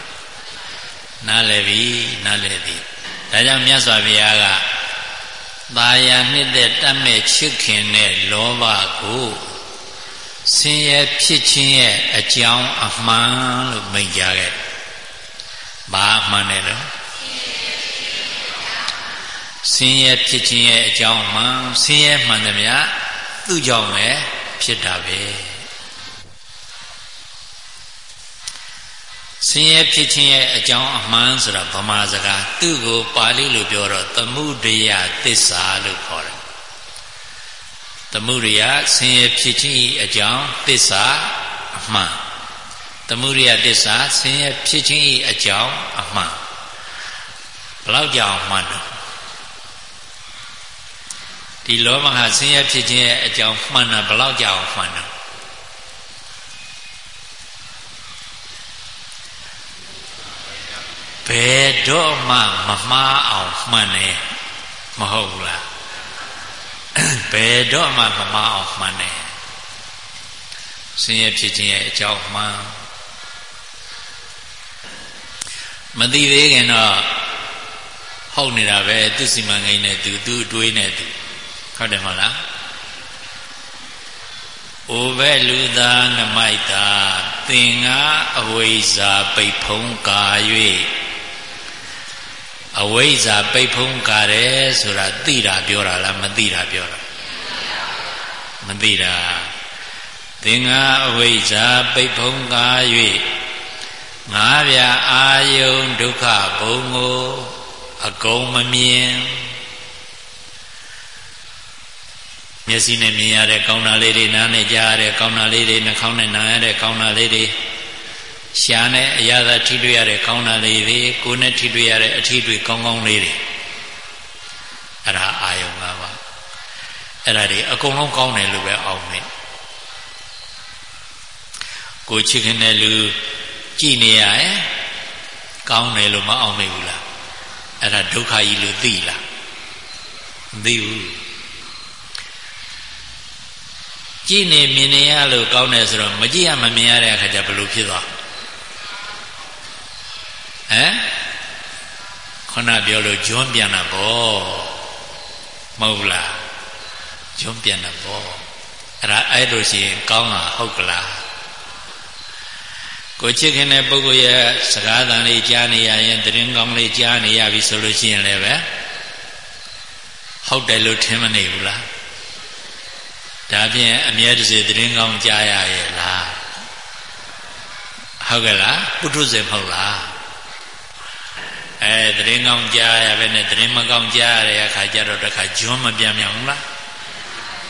နားလည်ပြီနားလည်ပြီဒါကြောင့်မြတ်စွာဘုရားကသာယာနှစ်သက်တတ်မဲ့ချစ်ခင်တဲ့လောဘကိုဆင်းရဲဖြစ်ခြင်းရဲ့အကြောင်းအမှန်လို့မိန့်ကြားခဲ့ဘာအမှန်လဲလို့ဆင်းရဲဖြစ်ခြင်းရဲ့အကြောင်းမှန်ဆင်းရဲမှန်တယ်များသူ့ကြောင့်ပဲဖြစ်တာပဲ ဆင်းရဲဖြစ်ခြင်းရဲ့အကြောင်းအမှန်ဆိုတာဗမာစကားသူ့ကိုပါဠိလိုပြောတော့သမှုရိယသစ္စာလို့ခေါ်တယ်သမှုရိယဆင်းရဲဖြစ်ခြင်း၏အကြောင်းသစ္စာအမှန်သမှုရိယသစ္စာဆင်းရဲဖြစ်ခြင်း၏အကြောင်းအမှန်ဘလောက်ကြောင်မှန်တော့ဒီလောဘဟာဆင်းရဲဖြစ်ခြင်းရဲ့အကြောင်းမှန်တာဘလောက်ကြောင်မှန်တော့ ဘယ်တော့မှမမှားအောင်မှန်တယ်မဟုတ်ဘူးလားဘယ်တော့မှမမှားအောင်မှန်တယ်ဆင်းရဲဖြစ်ခြင်းရဲ့အကြောင်းမှန်မသိသေးခင်တော့ဟုတ်နေတာပဲသူစီမံကိန်းနဲ့သူသူအတွေးနဲ့သူဟုတ်တယ်မဟုတ်လားအိုဘဲလူသားငမိုက်တာသင်္ကာအဝိဇ္ဇာပိတ်ဖုံးကာ၍ အဝိဇ္ဇာပိတ်ဖုံးကာတယ်ဆိုတာသိတာပြောတာလားမသိတာပြောတာမသိတာသင်္ကာအဝိဇ္ဇာပိတ်ဖုံးကာ၍ငါးပြအာယုံဒုက္ခဘုံကိုအကုန်မမြင်မျက်စိနဲ့မြင်ရတဲ့ကောင်းတာလေးတွေနားနဲ့ကြားရတဲ့ကောင်းတာလေးတွေနှာခေါင်းနဲ့နားရတဲ့ကောင်းတာလေးတွေ ရှားနဲ့အရာသာထိတွေ့ရတဲ့ကောင်းတာလေးတွေကိုယ်နဲ့ထိတွေ့ရတဲ့အထိတွေ့ကောင်းကောင်းလေးတွေအဲ့ဒါအာယုံ၅ပါးအဲ့ဒါတွေအကုန်လုံးကောင်းတယ်လို့ပဲအောင်မယ်ကိုချစ်ခင်တဲ့လူကြည်နေရရင်ကောင်းတယ်လို့မအောင်မေဘူးလားအဲ့ဒါဒုက္ခကြီးလို့သိလားမသိဘူးကြည်နေမြင်နေရလို့ကောင်းတယ်ဆိုတော့မကြည့်ရမမြင်ရတဲ့အခါကျဘယ်လိုဖြစ်သွား ဟမ်ခဏပြောလို့ဂျွန်းပြန်တာပေါ့မဟုတ်လားဂျွန်းပြန်တာပေါ့အဲ့ဒါအဲ့လိုရှိရင်ကောင်းတာဟုတ်ကလားကိုချစ်ခင်တဲ့ပုဂ္ဂိုလ်ရဲ့စကားသံလေးကြားနေရရင်တရင်ကောင်းလေးကြားနေရပြီဆိုလို့ရှိရင်လည်းပဲဟုတ်တယ်လို့ထင်မနေဘူးလားဒါဖြင့်အမြဲတစေတရင်ကောင်းကြားရရဲ့လားဟုတ်ကဲ့လားပုထုဇဉ်မဟုတ်လား အဲတရင်ကောင်းကြားရပဲနဲ့တရင်မကောင်းကြားရတဲ့အခါကျတော့တခါဂျွန်းမပြန်မြန်ဘူးလား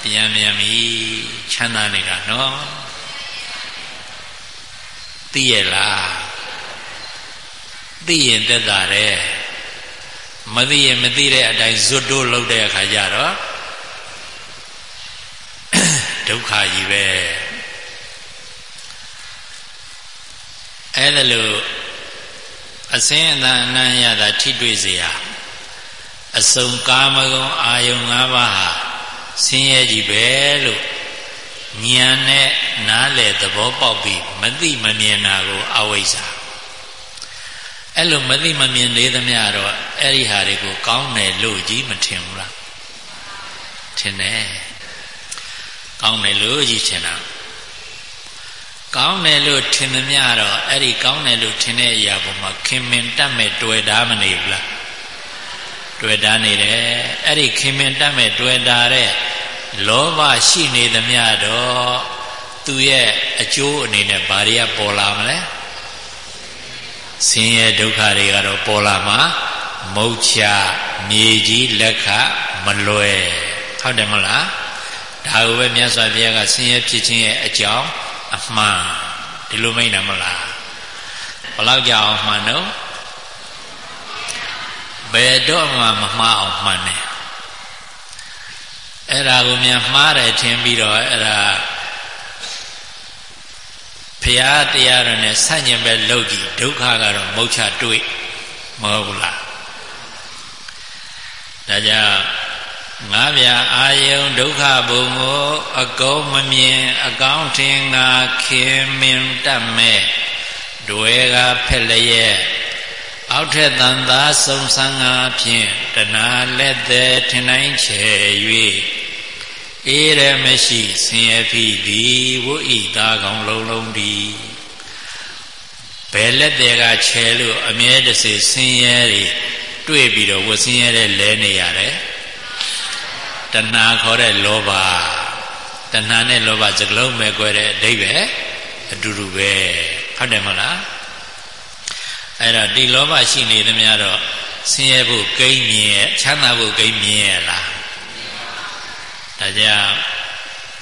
ပြန်မြန်ပြီချမ်းသာနေတာနော်သိရလားသိရင်သက်သာတယ်မသိရင်မသိတဲ့အတိုင်းဇွတ်တိုးလုပ်တဲ့အခါကျတော့ဒုက္ခကြီးပဲအဲ့ဒါလို့ အစင်းအတန်အနံ့ရတာထိတွေ့เสียအစုံကာမဂုဏ်အာယုံ၅ပါးဟာဆင်းရဲကြီးပဲလို့ဉာဏ်နဲ့နားလေသဘောပေါက်ပြီးမသိမမြင်တာကိုအဝိဇ္ဇာအဲ့လိုမသိမမြင်သေးသမျှတော့အဲ့ဒီဟာတွေကိုကောင်းတယ်လို့ကြီးမထင်ဘူးလားထင်တယ်ကောင်းတယ်လို့ကြီးထင်တာ ကောင်းတယ်လို့ထင်သမျှတော့အဲ့ဒီကောင်းတယ်လို့ထင်တဲ့အရာပေါ်မှာခင်မင်တတ်မဲ့တွေ့တာမနေဘူးလားတွေ့တာနေတယ်အဲ့ဒီခင်မင်တတ်မဲ့တွေ့တာတဲ့လောဘရှိနေသမျှတော့သူရဲ့အကျိုးအနေနဲ့ဘာတွေကပေါ်လာမလဲဆင်းရဲဒုက္ခတွေကတော့ပေါ်လာမှာမုတ်ချမြေကြီးလက်ခမလွယ်ဟုတ်တယ်မလားဒါကိုပဲမြတ်စွာဘုရားကဆင်းရဲဖြစ်ခြင်းရဲ့အကြောင်း အမှန်ဒီလိုမိတ်တယ်မလားဘလောက်ကြအောင်မှန်တော့ဘယ်တော့မှမမှားအောင်မှန်တယ်အဲ့ဒါကိုမြန်မှားတယ်ထင်ပြီးတော့အဲ့ဒါဖရာတရားတော်နဲ့ဆန့်ကျင်ပဲလုပ်ကြည့်ဒုက္ခကတော့မုတ်ချတွေ့မဟုတ်ဘူးလားဒါကြောင့် ငါးပြအာယုံဒုက္ခဘုံကိုအကုန်မမြင် အကောင်းထင်ငါခင်မင်တတ်မဲ့တွေကဖက်လျက်အောက်ထက်တန်သာစုံစမ်းငါဖြင့်တဏှာလက်သည်ထင်တိုင်းချေ၍အေးရမရှိဆင်းရဲဖြစ်သည်ဝိဣသားကောင်လုံးလုံးသည်ဘယ်လက်တွေကချဲလို့အမြဲတစေဆင်းရဲတွေတွေ့ပြီးတော့ဝဆင်းရဲတဲ့လဲနေရတယ် တဏှာခေါ်တဲ့လောဘတဏှာနဲ့လောဘစကလုံးပဲ꿰တဲ့အဓိပ္ပာယ်အတူတူပဲဟုတ်တယ်မဟုတ်လားအဲ့တော့ဒီလောဘရှိနေသမျှတော့ဆင်းရဲဖို့ကိန်းမြင်ချမ်းသာဖို့ကိန်းမြင်ရလားဒါကြောင့်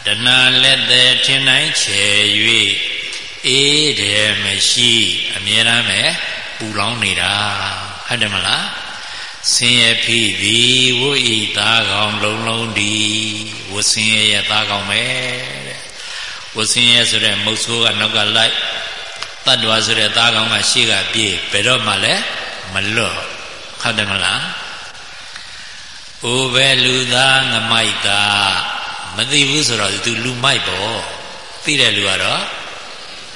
တဏှာလက်သည်ထင်တိုင်းချေ၍အေးတယ်မရှိ အမြဲတမ်းပဲပူလောင်နေတာဟုတ်တယ်မလား ဆင်းရဲဖြစ်သည်ဝိဤသားကောင်လုံးလုံးဒီဝဆင်းရဲရဲ့သားကောင်ပဲတဲ့ဝဆင်းရဲဆိုတဲ့မုတ်ဆိုးကနောက်ကလိုက်တတ္တဝါဆိုတဲ့သားကောင်ကရှေ့ကပြေးဘယ်တော့မှလည်းမမလွတ်ဟုတ်တယ်မလားအိုပဲလူသားငမိုက်တာမသိဘူးဆိုတော့သူလူမိုက်ပေါ့သိတဲ့လူကတော့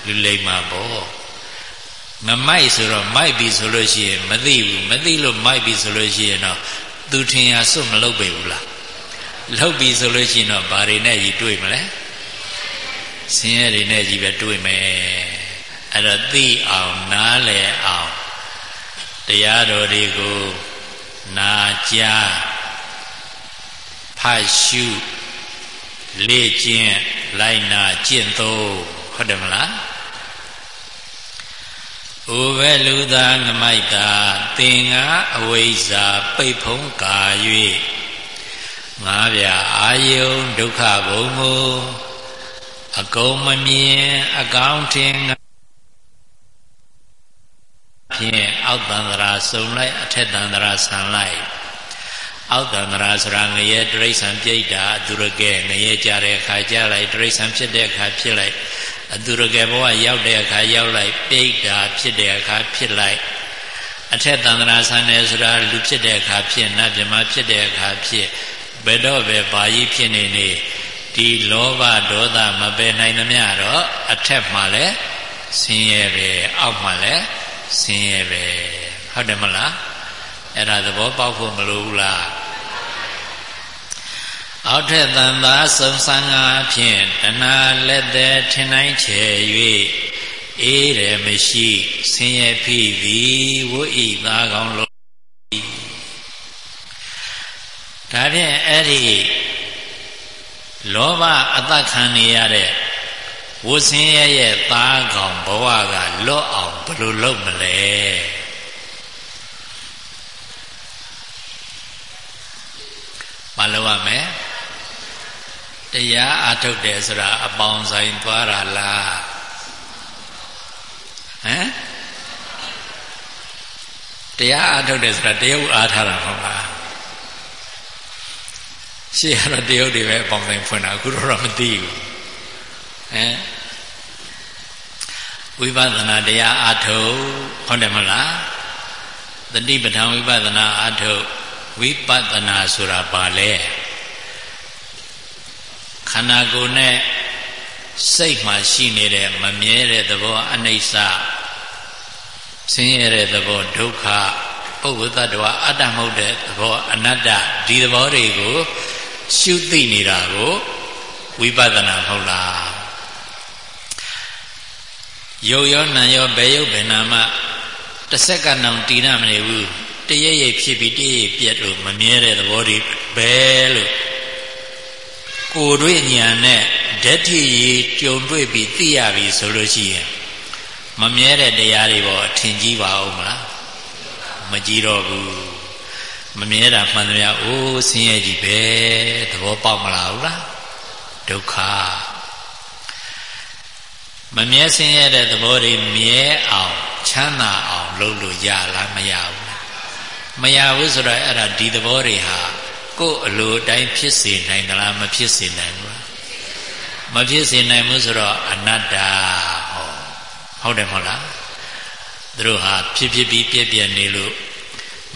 လူလိမ္မာပေါ့ ငမိုက်ဆိုတော့မိုက်ပြီဆိုလို့ရှိရင်မသိဘူးမသိလို့မိုက်ပြီဆိုလို့ရှိရင်တော့သူထင်ရစွတ်မလုပ်ပေဘူးလားလုပ်ပြီဆိုလို့ရှိရင်တော့ဘာတွေနဲ့ကြီးတွေ့မလဲဆင်းရဲတွေနဲ့ကြီးပဲတွေ့မယ်အဲ့တော့သိအောင်နားလည်အောင်တရားတော်တွေကိုနာကြားဖတ်ရှုလေ့ကျင့်လိုက်နာကျင့်သုံးဟုတ်တယ်မလား ဥပဲလူသားငမိုက်တာသင်္ဃအဝိဇ္ဇာပိတ်ဖုံးကာ၍ငါးပြအာယုံဒုက္ခဘုံကိုအကုန်မမြင်အကောင်းထင်ဖြင့်အောက်တန္တရာစုံလိုက်အထက်တန္တရာဆံလိုက်အောက်တန္တရာဆိုတာငရဲတိရစ္ဆာန်ပြိတ္တာသူရကဲငရဲကြတဲ့အခါကြလိုက်တိရစ္ဆာန်ဖြစ်တဲ့အခါဖြစ်လိုက် အသူရကယ်ဘဝရောက်တဲ့အခါရောက်လိုက်ပြိတ္တာဖြစ်တဲ့အခါဖြစ်လိုက်အထက်တန္တရာဆံတယ်ဆိုတာလူဖြစ်တဲ့အခါဖြစ်နတ်မြမဖြစ်တဲ့အခါဖြစ်ဘယ်တော့ပဲဘာကြီးဖြစ်နေနေဒီလောဘဒေါသမပယ်နိုင်သမျှတော့အထက်မှာလဲဆင်းရဲပဲအောက်မှာလဲဆင်းရဲပဲဟုတ်တယ်မလားအဲ့ဒါသဘောပေါက်ဖို့မလိုဘူးလား အောက်ထက်တန်သာစုံစမ်းငါဖြင့်တဏှာလက်သည်ထင်တိုင်းချေ၍အေးတယ်မရှိဆင်းရဲဖြစ်သည်ဝိဤသားကောင်းလို့ဒါဖြင့်အဲ့ဒီလောဘအသက်ခံနေရတဲ့ဝဆင်းရဲရဲ့သားကောင်ဘဝကလွတ်အောင်ဘယ်လိုလုပ်မလဲမလုပ်ရမယ် တရားအထုတ်တယ်ဆိုတာအပေါင်းဆိုင်သွားတာလားဟမ်တရားအထုတ်တယ်ဆိုတာတရုပ်အားထားတာမဟုတ်လားရှေ့ကတော့တရုပ်တွေပဲအပေါင်းဆိုင်ဖွင့်တာအခုတော့မသိဘူးဟမ်ဝိပဿနာတရားအထုတ်ဟုတ်တယ်မလားတတိပဋ္ဌာန်ဝိပဿနာအထုတ်ဝိပဿနာဆိုတာဘာလဲ ခန္ဓာကိုယ်နဲ့စိတ်မှာရှိနေတဲ့မမြဲတဲ့သဘောအနိစ္စဆင်းရဲတဲ့သဘောဒုက္ခပုဂ္ဂိုလ်တ attva အတ္တမဟုတ်တဲ့သဘောအနတ္တဒီသဘောတွေကိုရှုသိနေတာကိုဝိပဿနာမဟုတ်လားယုတ်ရောနံရောဘယ်ယုတ်ဘယ်နာမှတစ်စက္ကန့်တောင်တည်ရမနေဘူးတရရိပ်ဖြစ်ပြီးတရရိပ်ပြတ်လို့မမြဲတဲ့သဘောတွေပဲလို့ ကိုယ်တွေ့ဉာဏ်နဲ့ဓာတ်တိရေကြုံတွေ့ပြီးသိရပြီဆိုလို့ရှိရင်မမြဲတဲ့တရားတွေပေါ်ထင်ကြီးပါဦးမလားမကြည့်တော့ဘူးမမြဲတာမှန်သမျှအိုးဆင်းရဲကြီးပဲသဘောပေါက်မလားဟုတ်လားဒုက္ခမမြဲဆင်းရဲတဲ့သဘောတွေမြဲအောင်ချမ်းသာအောင်လုပ်လို့ရလားမရဘူးမရဘူးဆိုတော့အဲ့ဒါဒီသဘောတွေဟာ ကိုယ်အလိုတိုင်းဖြစ်စေနိုင်သလားမဖြစ်စေနိုင်ဘူးမဖြစ်စေနိုင်ဘူးဆိုတော့အနတ္တဟောဟုတ်တယ်မဟုတ်လားသူတို့ဟာဖြစ်ဖြစ်ပြီးပြည့်ပြည့်နေလို့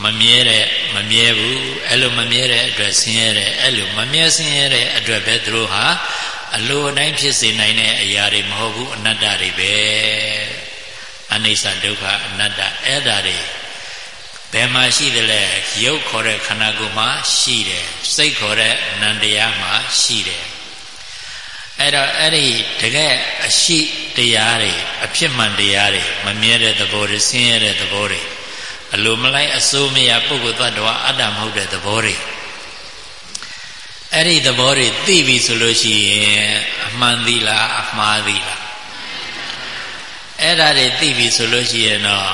မမြဲတဲ့မမြဲဘူးအဲ့လိုမမြဲတဲ့အတွက်ဆင်းရဲတဲ့အဲ့လိုမမြဲဆင်းရဲတဲ့အတွက်ပဲသူတို့ဟာအလိုအတိုင်းဖြစ်စေနိုင်တဲ့အရာတွေမဟုတ်ဘူးအနတ္တတွေပဲအနိစ္စဒုက္ခအနတ္တအဲ့ဒါတွေ ဘယ်မှာရှိတယ်လဲရုပ်ခေါ်တဲ့ခန္ဓာကိုယ်မှာရှိတယ်စိတ်ခေါ်တဲ့နံတရားမှာရှိတယ်အဲ့တော့အဲ့ဒီတကယ်အရှိတရားတွေအဖြစ်မှန်တရားတွေမမြဲတဲ့သဘောတွေဆင်းရဲတဲ့သဘောတွေအလိုမလိုက်အစိုးမရပုဂ္ဂိုလ်သတ္တဝါအတ္တမဟုတ်တဲ့သဘောတွေအဲ့ဒီသဘောတွေသိပြီဆိုလို့ရှိရင်အမှန်သီလားအမှားသီလားအဲ့ဒါတွေသိပြီဆိုလို့ရှိရင်တော့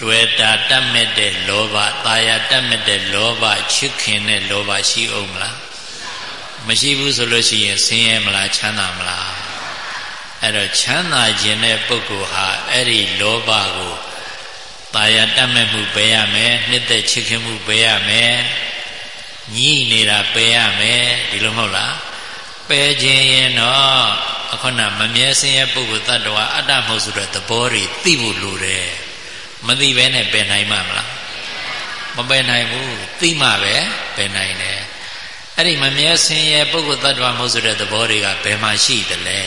တွေ့တာတတ်မဲ့တဲ့လောဘတာယာတတ်မဲ့တဲ့လောဘချစ်ခင်တဲ့လောဘရှိအောင်မလားမရှိဘူးဆိုလို့ရှိရင်ဆင်းရဲမလားချမ်းသာမလားအဲ့တော့ချမ်းသာခြင်းတဲ့ပုဂ္ဂိုလ်ဟာအဲ့ဒီလောဘကိုတာယာတတ်မဲ့မှုပယ်ရမယ်နှစ်သက်ချစ်ခင်မှုပယ်ရမယ်ညှိနေတာပယ်ရမယ်ဒီလိုမဟုတ်လားပယ်ခြင်းရင်တော့အခုနမမြဲဆင်းရဲပုဂ္ဂိုလ်တ attva အတ္တမဟုတ်ဆိုတဲ့သဘောတွေသိဖို့လိုတယ် မသိဘဲနဲ့ပယ်နိုင်မှာမလားမပယ်နိုင်ဘူးသိမှပဲပယ်နိုင်တယ်အဲ့ဒီမမြဲဆင်းရဲပုဂ္ဂိုလ်တ attva မဟုတ်ဆိုတဲ့သဘောတွေကဘယ်မှာရှိသလဲ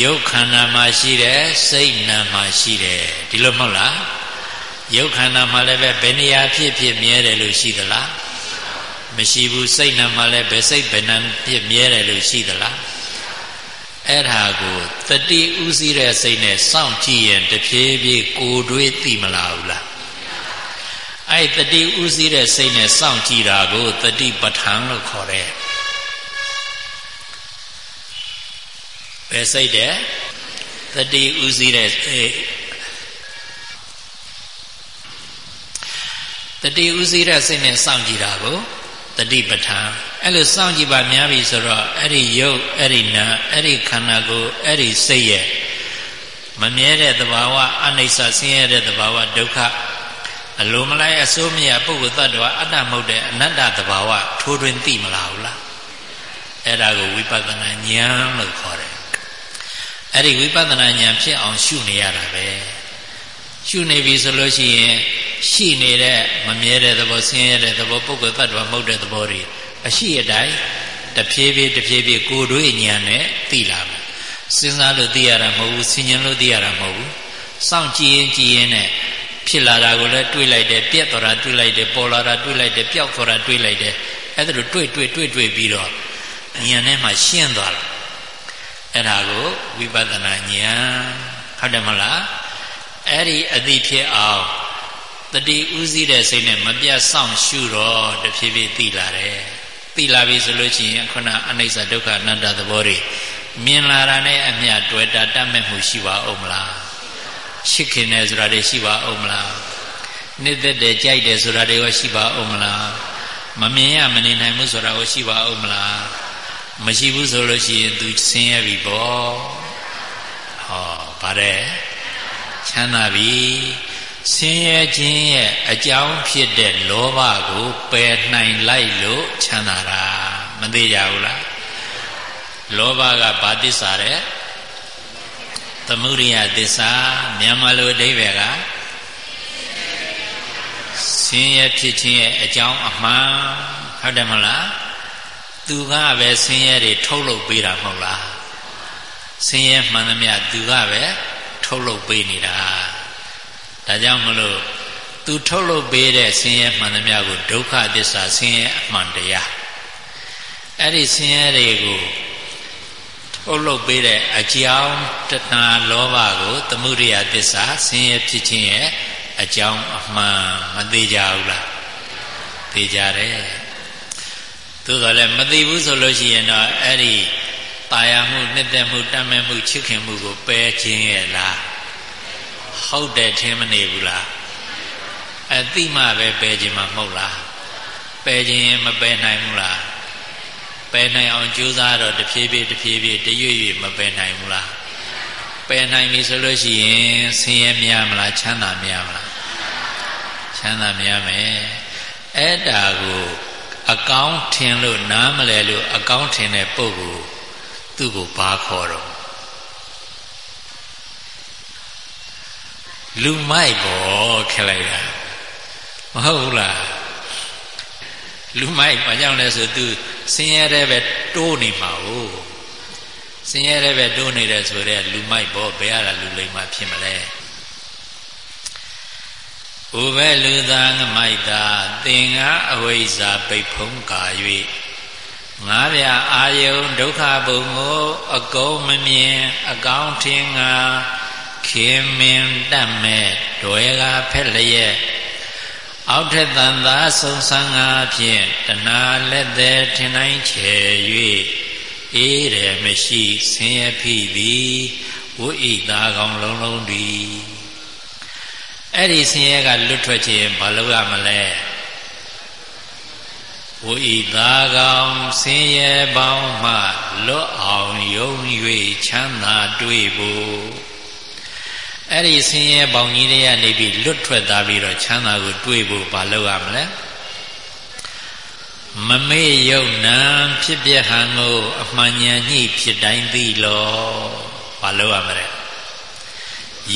ရုပ်ခန္ဓာမှာရှိတယ်စိတ်နာမှာရှိတယ်ဒီလိုမဟုတ်လားရုပ်ခန္ဓာမှာလည်းပဲဘယ်နေရာဖြစ်ဖြစ်မြဲတယ်လို့ရှိသလားမရှိဘူးစိတ်နာမှာလည်းဘယ်စိတ်ဘယ်နာဖြစ်မြဲတယ်လို့ရှိသလား အဲ့ဒါကိုတတိဥစည်းတဲ့စိတ်နဲ့စောင့်ကြည့်ရင်တဖြည်းဖြည်းကိုယ်တွေးသိမလားဘူးလားအဲ့တတိဥစည်းတဲ့စိတ်နဲ့စောင့်ကြည့်တာကိုတတိပဋ္ဌာန်လို့ခေါ်တယ်ဘယ်စိတ်တဲ့တတိဥစည်းတဲ့တတိဥစည်းတဲ့စိတ်နဲ့စောင့်ကြည့်တာကို တတိပဋ္ဌာန်အဲ့လိုစောင့်ကြည့်ပါများပြီဆိုတော့အဲ့ဒီယုတ်အဲ့ဒီနာအဲ့ဒီခန္ဓာကိုယ်အဲ့ဒီစိတ်ရဲ့မမြဲတဲ့သဘာဝအနိစ္စဆင်းရဲတဲ့သဘာဝဒုက္ခအလိုမလိုက်အစိုးမရပုဂ္ဂိုလ်သတ္တဝါအတ္တမဟုတ်တဲ့အနတ္တသဘာဝထိုးတွင်သိမလားဘူးလားအဲ့ဒါကိုဝိပဿနာဉာဏ်လို့ခေါ်တယ်အဲ့ဒီဝိပဿနာဉာဏ်ဖြစ်အောင်ရှုနေရတာပဲ ရှုနေပြီဆိုလို့ရှိရင်ရှိနေတဲ့မမြဲတဲ့သဘောဆင်းရဲတဲ့သဘောပုဂ္ဂိုလ်သတ္တဝါမဟုတ်တဲ့သဘောတွေအရှိအတိုင်းတဖြည်းဖြည်းတဖြည်းဖြည်းကိုယ်တွေ့ဉာဏ်နဲ့သိလာမယ်စဉ်းစားလို့သိရတာမဟုတ်ဘူးဆင်ញင်လို့သိရတာမဟုတ်ဘူးစောင့်ကြည့်ရင်ကြည့်ရင်နဲ့ဖြစ်လာတာကိုလည်းတွေးလိုက်တယ်ပြက်သွားတာတွေးလိုက်တယ်ပေါ်လာတာတွေးလိုက်တယ်ပျောက်သွားတာတွေးလိုက်တယ်အဲ့ဒါလိုတွေးတွေးတွေးတွေးပြီးတော့ဉာဏ်ထဲမှာရှင်းသွားတာအဲ့ဒါကိုဝိပဿနာဉာဏ်ဟုတ်တယ်မလား အဲ့ဒီအသိဖြစ်အောင်တတိဥစည်းတဲ့စိတ်နဲ့မပြတ်ဆောင်ရှုတော့တဖြည်းဖြည်းသိလာတယ်သိလာပြီဆိုလို့ရှိရင်ခုနအနိစ္စဒုက္ခအနတ္တသဘောတွေမြင်လာတာနဲ့အမျှတွေ့တာတတ်မဲ့မှုရှိပါဦးမလားရှိခင်တယ်ဆိုတာတွေရှိပါဦးမလားနှစ်သက်တယ်ကြိုက်တယ်ဆိုတာတွေရောရှိပါဦးမလားမမြင်ရမနေနိုင်ဘူးဆိုတာရောရှိပါဦးမလားမရှိဘူးဆိုလို့ရှိရင် तू ဆင်းရဲပြီပေါ့ဟောဗါတဲ့ ချမ်းသာပြီဆင်းရဲခြင်းရဲ့အကြောင်းဖြစ်တဲ့လောဘကိုပယ်နိုင်လိုက်လို့ချမ်းသာတာမသိကြဘူးလားလောဘကဘာသစ္စာတဲ့သမုဒိယသစ္စာမြန်မာလိုအဓိပ္ပာယ်ကဆင်းရဲဖြစ်ခြင်းရဲ့အကြောင်းအမှန်ဟုတ်တယ်မလားသူကပဲဆင်းရဲတွေထုတ်လုပ်ပေးတာမဟုတ်လားဆင်းရဲမှန်သမျှသူကပဲ ထုတ်လုပ်ပေးနေတာဒါကြောင့်မလို့သူထုတ်လုပ်ပေးတဲ့ဆင်းရဲမှန်သမျှကိုဒုက္ခသစ္စာဆင်းရဲအမှန်တရားအဲ့ဒီဆင်းရဲတွေကိုထုတ်လုပ်ပေးတဲ့အကြောင်းတဏှာလောဘကို သမုဒိယသစ္စာဆင်းရဲဖြစ်ခြင်းရဲ့အကြောင်းအမှန်မသေးကြဘူးလားသိကြတယ်သို့တော်လည်းမသိဘူးဆိုလို့ရှိရင်တော့အဲ့ဒီ ตายမှုနှစ်သက်မှုတတ်မဲ့မှုချစ်ခင်မှုကိုပယ်ခြင်းရဲ့လားဟုတ်တယ်ထင်မနေဘူးလားအတိမပဲပယ်ခြင်းမမဟုတ်လားပယ်ခြင်းမပယ်နိုင်ဘူးလားပယ်နိုင်အောင်ကြိုးစားတော့တဖြည်းဖြည်းတဖြည်းဖြည်းတရွေ့ရွေ့မပယ်နိုင်ဘူးလားပယ်နိုင်ပြီဆိုလို့ရှိရင်ဆင်းရဲများမလားချမ်းသာများမလားချမ်းသာများမယ်အဲ့ဒါကိုအကောင်းထင်လို့နားမလဲလို့အကောင်းထင်တဲ့ပုဂ္ဂိုလ် သူ့ကိုဘာခေါ်တော့လူမိုက်ပေါ့ခက်လိုက်တာမဟုတ်ဘူးလားလူမိုက်ဘာကြောင့်လဲဆိုသူဆင်းရဲတဲ့ပဲတိုးနေမှာ哦ဆင်းရဲတဲ့ပဲတိုးနေတယ်ဆိုတော့လူမိုက်ပေါ့ဘယ်ရတာလူလိမ္မာဖြစ်မလဲဥဘဲလူသားငမိုက်တာသင်္ကာအဝိဇ္ဇာပိတ်ဖုံးကာ၍ ငါးပြအာယုံဒုက္ခဘုံကိုအကုန်မမြင် အကောင်းထင်ငါခင်မင်တတ်မဲ့ဒွယ်ကဖက်လျက်အောက်ထက်တန်သာဆုံဆန်းငါဖြင့်တဏှာလက်သည်ထင်တိုင်းချေ၍အေးတယ်မရှိဆင်းရဲဖိသည်ဝိဣသာကောင်လုံးလုံးသည်အဲ့ဒီဆင်းရဲကလွတ်ထွက်ခြင်းဘာလို့ရမလဲ ဝိဣသာကောင်ဆင်းရဲပေါင်းမှလွတ်အောင်ယုံ၍ချမ်းသာတွေ့ဖို့အဲ့ဒီဆင်းရဲပေါင်းကြီးတွေကနေပြီးလွတ်ထွက်သွားပြီးတော့ချမ်းသာကိုတွေးဖို့မလုပ်ရမလဲမမေ့ယုံနာဖြစ်ပြဟံကိုအမှန်ဉာဏ်ညှိဖြစ်တိုင်းသိလောမလုပ်ရမလဲ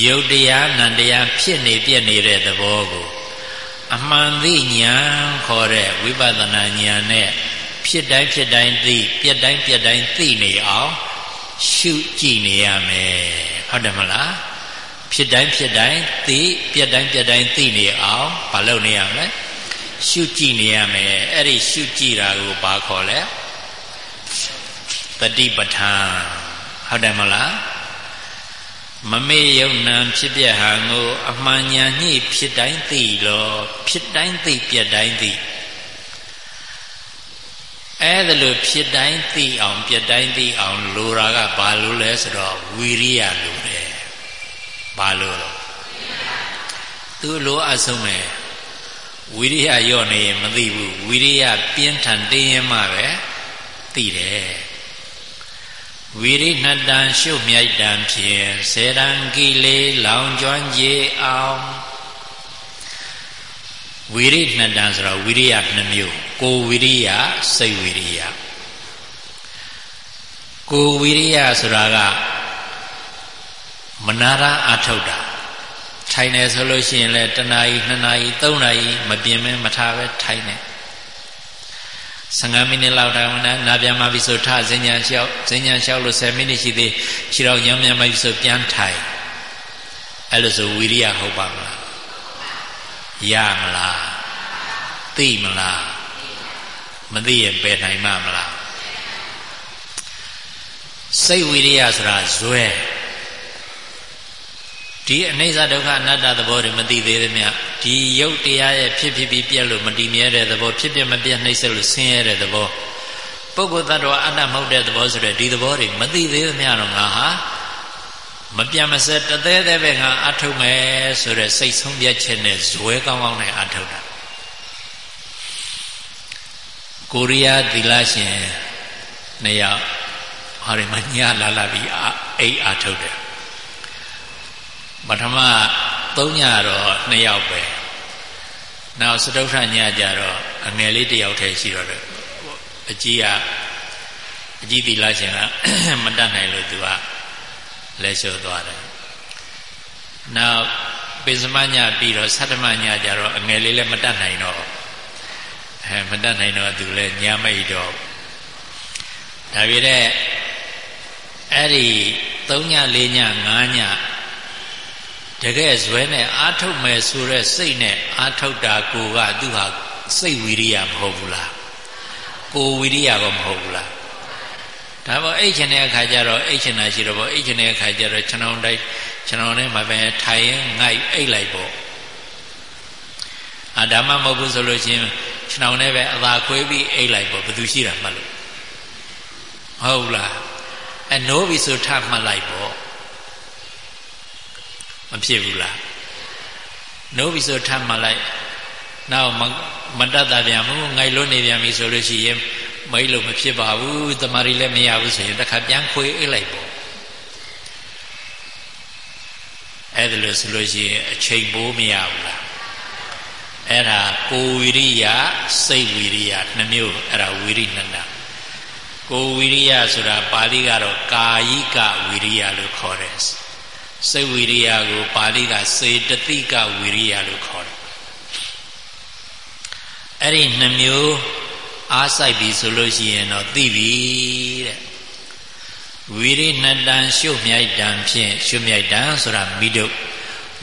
ယုတ်တရားနံတရားဖြစ်နေပြည့်နေတဲ့သဘောကို အမှန်သိဉာဏ်ခေါ်တဲ့ဝိပဿနာဉာဏ်နဲ့ဖြစ်တိုင်းဖြစ်တိုင်းသိပြက်တိုင်းပြက်တိုင်းသိနေအောင်ရှုကြည့်နေရမယ်ဟုတ်တယ်မလားဖြစ်တိုင်းဖြစ်တိုင်းသိပြက်တိုင်းပြက်တိုင်းသိနေအောင်မလုပ်နေရမလဲရှုကြည့်နေရမယ်အဲ့ဒီရှုကြည့်တာကိုဘာခေါ်လဲတတိပဋ္ဌာန်ဟုတ်တယ်မလား မမေ့ယုံနံဖြစ်ပြဟာငိုအမှန်ညာညှိဖြစ်တိုင်းသိလောဖြစ်တိုင်းသိပြက်တိုင်းသိအဲ့ဒါလို့ဖြစ်တိုင်းသိအောင်ပြက်တိုင်းသိအောင်လိုတာကဘာလို့လဲဆိုတော့ဝီရိယလိုတယ်ဘာလို့လဲသူလိုအပ်ဆုံးပဲဝိရိယရော့နေရင်မသိဘူးဝိရိယပြင်းထန်တင်းရင်မှပဲသိတယ် ဝိရိဏတံရှုမြိုက်တံဖြင့်စေတံကိလေလောင်ကျွမ်းကြအောင်ဝိရိဏတံဆိုတော့ဝိရိယနှမျိုးကိုဝိရိယစိတ်ဝိရိယကိုဝိရိယဆိုတာကမနာရအထုတ်တာထိုင်နေဆိုလို့ရှိရင်လည်းတနာရီ2နာရီ3နာရီမပြင်းမမထားပဲထိုင်နေ 15မိနစ်လောက်တောင်နာနာပြန်မှပြီဆိုထဇင်ညာလျှောက်ဇင်ညာလျှောက်လို့10မိနစ်ရှိသေးခြေတော်ညံမြန်မှပြီဆိုပြန်ထိုင်အဲ့လိုဆိုဝီရိယဟုတ်ပါမလားရမလားသိမလားမသိရင်ပယ်နိုင်မှာမလားစိတ်ဝိရိယဆိုတာဇွဲ ဒီအနိစ္စဒုက္ခအနတ္တသဘောတွေမသိသေးသမျှဒီယုတ်တရားရဲ့ဖြစ်ဖြစ်ပြီးပြက်လို့မတည်မြဲတဲ့သဘောဖြစ်ပြမပြက်နှိမ့်ဆက်လို့ဆင်းရဲတဲ့သဘောပုဂ္ဂိုလ်တ attva အတ္တမဟုတ်တဲ့သဘောဆိုတဲ့ဒီသဘောတွေမသိသေးသမျှတော့ငါဟာမပြတ်မစဲတသေးသေးပဲငါအထုတ်မယ်ဆိုတဲ့စိတ်ဆုံးဖြတ်ချက်နဲ့ဇွဲကောင်းကောင်းနဲ့အထုတ်တာကိုရီးယားသီလရှင်နှစ်ယောက်ဟာဒီမှာညလာလာပြီးအိတ်အထုတ်တယ် ပထမ၃ညတော့2ယောက်ပဲနောက်စတုထညကြတော့အငယ်လေးတစ်ယောက်တည်းရှိတော့တယ်အကြီးကအကြီးသီလရှင်ကမတတ်နိုင်လို့သူကလဲလျှော့သွားတယ်နောက်ပိစမညပြီးတော့သတ္တမညကြတော့အငယ်လေးလည်းမတတ်နိုင်တော့အဲမတတ်နိုင်တော့သူလည်းညမိတ်တော့ဒါပြတဲ့အဲ့ဒီ3ည4ည5ည တကယ်ဇွဲနဲ့အာထုတ်မယ်ဆိုတဲ့စိတ်နဲ့အာထုတ်တာကိုကသူဟာစိတ်ဝီရိယမဟုတ်ဘူးလားကိုဝီရိယကမဟုတ်ဘူးလားဒါပေါ့အိတ်ချင်တဲ့အခါကျတော့အိတ်ချင်တာရှိတော့ပေါ့အိတ်ချင်တဲ့အခါကျတော့ခြံအောင်တိုက်ခြံအောင်နဲ့မှာပဲထိုင်ရင်ငိုက်အိတ်လိုက်ပေါ့အာဒါမှမဟုတ်ဘူးဆိုလို့ချင်းခြံအောင်နဲ့ပဲအသာခွေးပြီးအိတ်လိုက်ပေါ့ဘယ်သူရှိတာမှတ်လို့ဟုတ်လားအနိုးပြီဆိုထမှတ်လိုက်ပေါ့ မဖြစ်ဘူးလားနိုးပြီဆိုထပ်မှလိုက်နောက်မတတ်တာပြန်ဘူးငိုက်လွတ်နေပြန်ပြီဆိုလို့ရှိရင်မိတ်လို့မဖြစ်ပါဘူးတမာရီလည်းမရဘူးဆိုရင်တစ်ခါပြန်ခွေအိတ်လိုက်ပေါ့အဲ့ဒါလို့ဆိုလို့ရှိရင်အချိန်ပိုးမရဘူးလားအဲ့ဒါကိုဝီရိယစိတ်ဝီရိယနှမျိုးအဲ့ဒါဝီရိဏနာကိုဝီရိယဆိုတာပါဠိကတော့ကာယိကဝီရိယလို့ခေါ်တယ် စိတ်ဝိရိယကိုပါဠိကစေတသိကဝိရိယလို့ခေါ်တယ်အဲ့ဒီနှမျိုးအားဆိုင်ပြီဆိုလို့ရှိရင်တော့သိပြီတဲ့ဝိရိဏတံရှုမြိုက်တံဖြင့်ရှုမြိုက်တံဆိုတာမိတု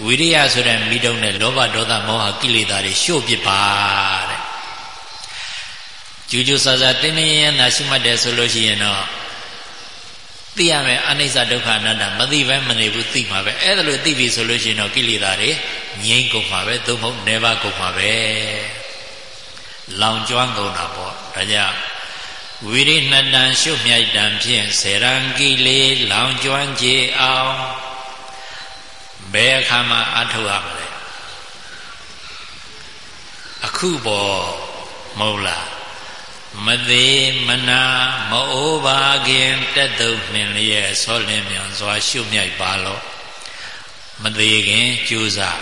ဝိရိယဆိုတဲ့မိတုနဲ့လောဘဒေါသမောဟကိလေသာတွေရှုပစ်ပါတဲ့ကျူးကျူးဆာဆာတင်းတင်းရရနာရှိမှတ်တယ်ဆိုလို့ရှိရင်တော့ သိရမယ်အနိစ္စဒုက္ခအနတ္တမသိဘဲမနေဘူးသိမှာပဲအဲ့ဒါလို့သိပြီဆိုလို့ရှိရင်တော့ကိလေသာတွေငြိမ့်ကုန်မှာပဲသို့မဟုတ်နေပါကုန်မှာပဲလောင်ကျွမ်းကုန်တာပေါ့ဒါကြောင့်ဝိရိဏတံရှုမြိုက်တံဖြင့်စေရန်ကိလေလောင်ကျွမ်းကြအောင်ဘယ်အခါမှအထောက်ရမလဲအခုပေါ်မဟုတ်လား မသေးမနာမအိုးပါခင်တက်တုံနှင်လျက်ဆောလင်းမြန်စွာ ရှုမြိုက်ပါလော့မသေးခင်ကြိုးစား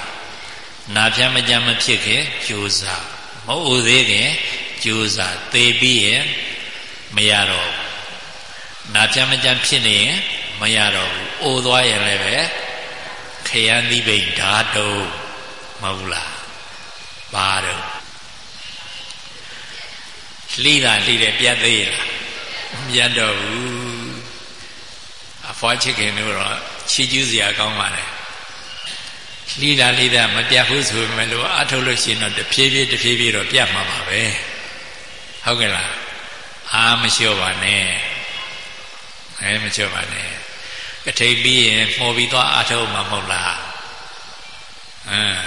နာဖြတ်မကြမဖြစ်ခင်ကြိုးစားမအိုးသေးခင်ကြိုးစားသေပြီးရင်မရတော့ဘူးနာဖြတ်မကြဖြစ်နေရင်မရတော့ဘူးအိုးသွားရင်လည်းပဲခခယံတိဘိဓာတုံမဟုတ်လားပါတော့ လှိတာလှိတယ်ပြတ်သေးလားမပြတ်တော့ဘူးအဖွားချစ်ခင်တို့တော့ချီးကျူးစရာကောင်းပါလေလှိတာလှိတာမပြတ်ဘူးဆိုပေမဲ့လို့အထုတ်လို့ရှိရင်တော့တဖြည်းဖြည်းတဖြည်းဖြည်းတော့ပြတ်မှာပါပဲဟုတ်ကဲ့လားအာမလျှော့ပါနဲ့အဲမလျှော့ပါနဲ့ကထိန်ပြီးရင်မှော်ပြီးသွားအထုတ်မှာမဟုတ်လားအမ်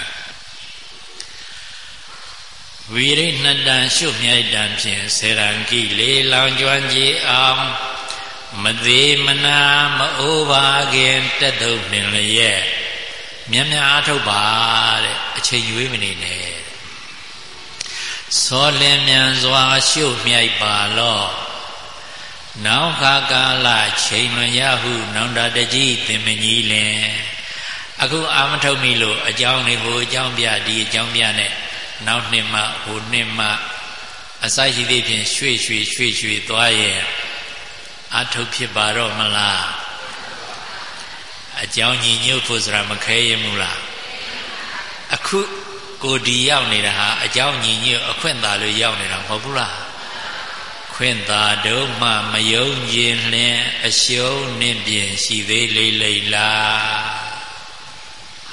ဝိရိဏတံရှုမြိုက်တံဖြင့်စေရန်ကိလေလောင်ကျွမ်းကြည်အောင်မသေးမနာမအိုးပါခင်တက်တုပ်ပင်လျက်မြတ်များအထုတ်ပါတဲ့အချိန်ရွေးမနေနဲ့သောလင်းမြန်စွာရှုမြိုက်ပါလော့နောင်ခါကာလချိန်လွန်ရဟုနောင်တတကြီးသင်မကြီးလင်အခုအာမထုတ်မိလို့အကြောင်းလေးဟိုအကြောင်းပြဒီအကြောင်းပြနဲ့ နောက်နှစ်မှဟိုနှစ်မှအစရှိသေးဖြင့်ရွှေ့ရွှေ့ရွှေ့ရွှေ့သွားရဲ့အထုတ်ဖြစ်ပါတော့မလားအကြောင်းညီညွတ်ဖို့ဆိုတာမခဲရမှုလားအခုကိုဒီရောက်နေတာဟာအကြောင်းညီညွတ်အခွင့်သာလို့ရောက်နေတာမဟုတ်ဘူးလားခွင့်သာတို့မှမယုံကြည်လင်အရှုံးနှင့်ပြင်ရှိသေးလေလေလား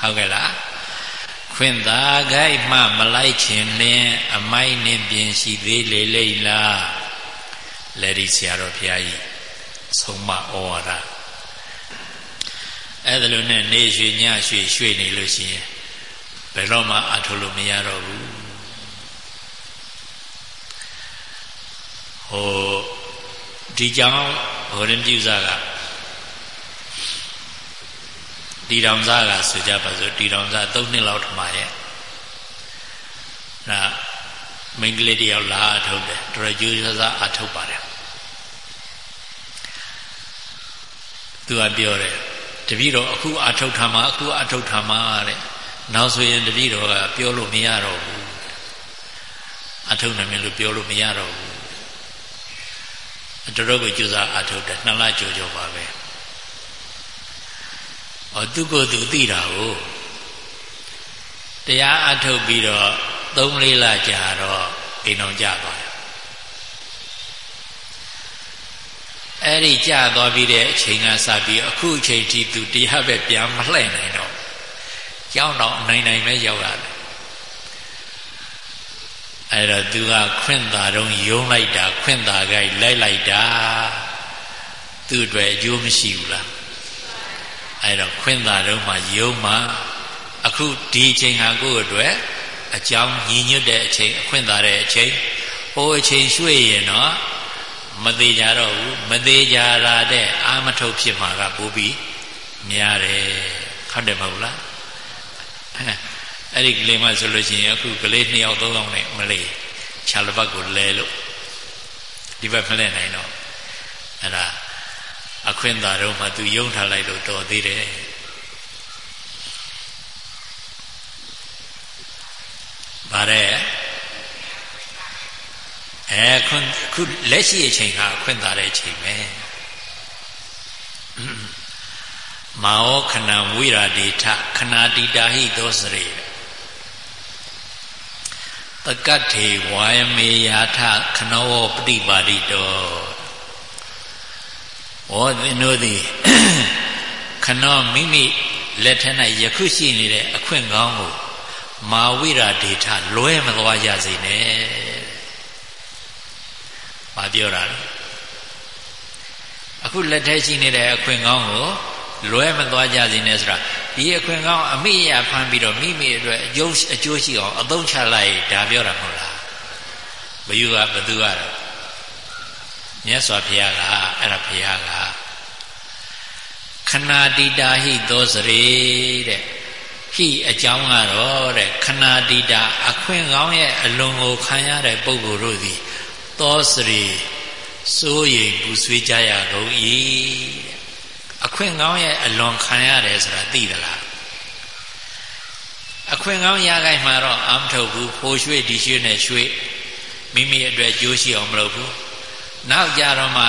ဟုတ်ကဲ့လား ခွင့်သာဂိုက်မှမလိုက်ခြင်းလင်အမိုက်နှင့်ပြင်ရှိသေးလေလေလားလက်ဒီဆရာတော်ဘုရားကြီးဆုံးမဩဝါဒအဲ့ဒါလိုနဲ့နေရွှေညရွှေရွှေနေလို့ရှိရင်ဘယ်တော့မှအထုလို့မရတော့ဘူးဟိုဒီကြောင့်ဟိုရင်ပြုစားက တီတောင်စားကဆိုကြပါစို့တီတောင်စား၃နှစ်လောက်ထမရဲ့ဒါမိန်းကလေးတယောက်လာအထုတ်တယ်တော်ကြိုးစားအထုတ်ပါတယ်သူကပြောတယ်တပည့်တော်အခုအထုတ်ထားမှာအခုအထုတ်ထားမှာတဲ့နောက်ဆိုရင်တပည့်တော်ကပြောလို့မရတော့ဘူးအထုတ်နိုင်မယ်လို့ပြောလို့မရတော့ဘူးတော်တော်ကိုကြိုးစားအထုတ်တယ်နှစ်လကြော်ကြော်ပါပဲ။ ဩသူကိုသူသိတာကိုတရားအထုတ်ပြီးတော့၃၄လကြာတော့အိမ်တော်ကြသွားတယ်။အဲ့ဒီကြာသွားပြီးတဲ့အချိန်ကစပြီးအခုအချိန်ထိသူတရားပဲပြန်မလှည့်နိုင်တော့ကြောင်းတော့နိုင်နိုင်ပဲရောက်ရတယ်အဲ့တော့သူကခွင့်သာတော့ယုံလိုက်တာခွင့်သာကြိုက်လိုက်လိုက်တာသူ့အတွက်အကျိုးမရှိဘူးလား အဲ့တော့ခွင့်သာတော့မှယုံမှအခုဒီအချိန်ဟာကိုယ့်အတွက်အကြောင်းညီညွတ်တဲ့အချိန်အခွင့်သာတဲ့အချိန်ဟိုအချိန်ရွှေ့ရင်တော့မသေးကြတော့ဘူးမသေးကြတာတဲ့အာမထုတ်ဖြစ်မှာကပိုးပြီးများတယ်ဟုတ်တယ်မဟုတ်လားအဲ့ဒီကလေးမှဆိုလို့ရှိရင်အခုကလေးနှစ်ယောက်သုံးယောက်နဲ့မလေးခြာလပတ်ကိုလဲလို့ဒီဘက်မလဲနိုင်တော့အဲ့ဒါ အခွင့်သာတော့မှသူယုံထားလိုက်လို့တော်သေးတယ်ဗါတဲ့အဲခွန်းခုလက်ရှိအချိန်ကအခွင့်သာတဲ့အချိန်ပဲမာဝခဏဝိရာဒေထခဏတိတာဟိသောစရေပကတ်ထေဝါယမေယာထခနောပฏิပါတိတော ဩသင်တို့သည်ခနောမိမိလက်ထက်၌ယခုရှိနေတဲ့အခွင့်ကောင်းကိုမာဝိရာဒေထလွဲမသွားရစေနဲ့။ဘာပြောတာလဲ။အခုလက်ထက်ရှိနေတဲ့အခွင့်ကောင်းကိုလွဲမသွားကြစေနဲ့ဆိုတာဒီအခွင့်ကောင်းအမိရဖမ်းပြီးတော့မိမိအတွက်အကျိုးအကျိုးရှိအောင်အသုံးချလိုက်ဒါပြောတာမဟုတ်လားဘယုကဘသူကတော့ မြတ်စွာဘုရားကအဲ့ဒါဘုရားကခဏတိတာဟိသောစရေတဲ့ဟိအကြောင်းကတော့တဲ့ခဏတိတာအခွင့်ကောင်းရဲ့အလွန်ကိုခံရတဲ့ပုဂ္ဂိုလ်တို့သည်သောစရေစိုးရိမ်ပူဆွေးကြရကုန်၏အခွင့်ကောင်းရဲ့အလွန်ခံရတယ်ဆိုတာသိသလားအခွင့်ကောင်းရခိုင်မှာတော့အာမထုတ်ဘူးဟိုရွှေ့ဒီရွှေ့နဲ့ရွှေ့မိမိအတွက်ကြိုးရှိအောင်မလုပ်ဘူး နောက်ကြတော့မှ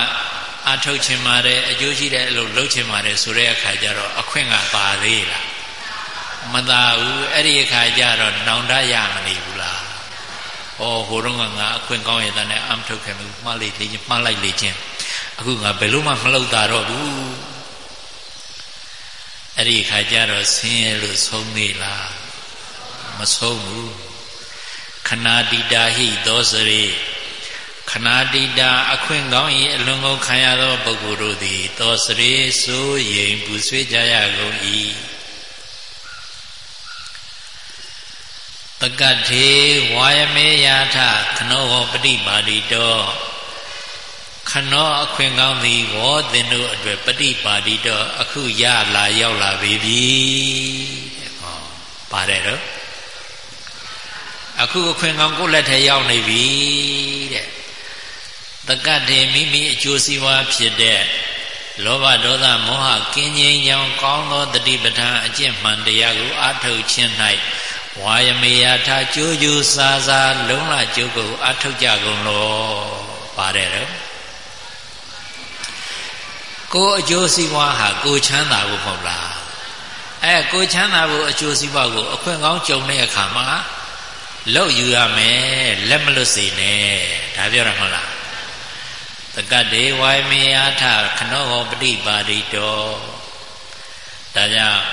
အထုတ်ချင်ပါတယ်အကျိုးရှိတဲ့အလုပ်လုပ်ချင်ပါတယ်ဆိုတဲ့အခါကျတော့အခွင့်ကပါသေးလားမသာဘူးအဲ့ဒီအခါကျတော့နောင်တရမနေဘူးလားဩဟိုတော့ကငါအခွင့်ကောင်းရတဲ့အမ်ထုတ်ခဲ့မှုမှားလိုက်လေမှားလိုက်လေချင်းအခုငါဘယ်လို့မှမလှုပ်တာတော့ဘူးအဲ့ဒီအခါကျတော့ဆင်းရဲလို့ဆုံးသေးလားမဆုံးဘူးခဏတိတာဟိသောစရိ ခဏတိတာအခွင့်ကောင်း၏အလွန်ကုန်ခံရသောပုဂ္ဂိုလ်တို့သည် သောစရိဆိုရင်ပူဆွေးကြရကုန်၏တကထေဝါယမေယာထခနောဟောပฏิပါတိတောခနောအခွင့်ကောင်းသည်ဝေါသင်တို့အတွက်ပฏิပါတိတောအခုရလာရောက်လာပြီပြီတဲ့ဟောပါတယ်တော့အခုအခွင့်ကောင်းကိုလက်ထဲရောက်နေပြီတဲ့ တကတ်တေမိမိအကျိုးစီးပွားဖြစ်တဲ့လောဘဒေါသမောဟကင်းငြိမ်းကြောင်းကောင်းသောတတိပဋ္ဌာန်အကျင့်မှန်တရားကိုအထုတ်ခြင်း၌ဝါယမေယထာကြိုးကြိုးစားစားလုံးလကျုပ်ကိုအထုတ်ကြကုန်လောပါတယ်တော့ကိုအကျိုးစီးပွားဟာကိုချမ်းသာဖို့မဟုတ်လားအဲကိုချမ်းသာဖို့အကျိုးစီးပွားကိုအခွင့်ကောင်းကြုံတဲ့အခါမှာလောက်ယူရမယ်လက်မလွတ်စေနဲ့ဒါပြောရမလား တကတ္တေဝိုင်မေယထခနောဟောပฏิပါတိတောဒါကြောင့်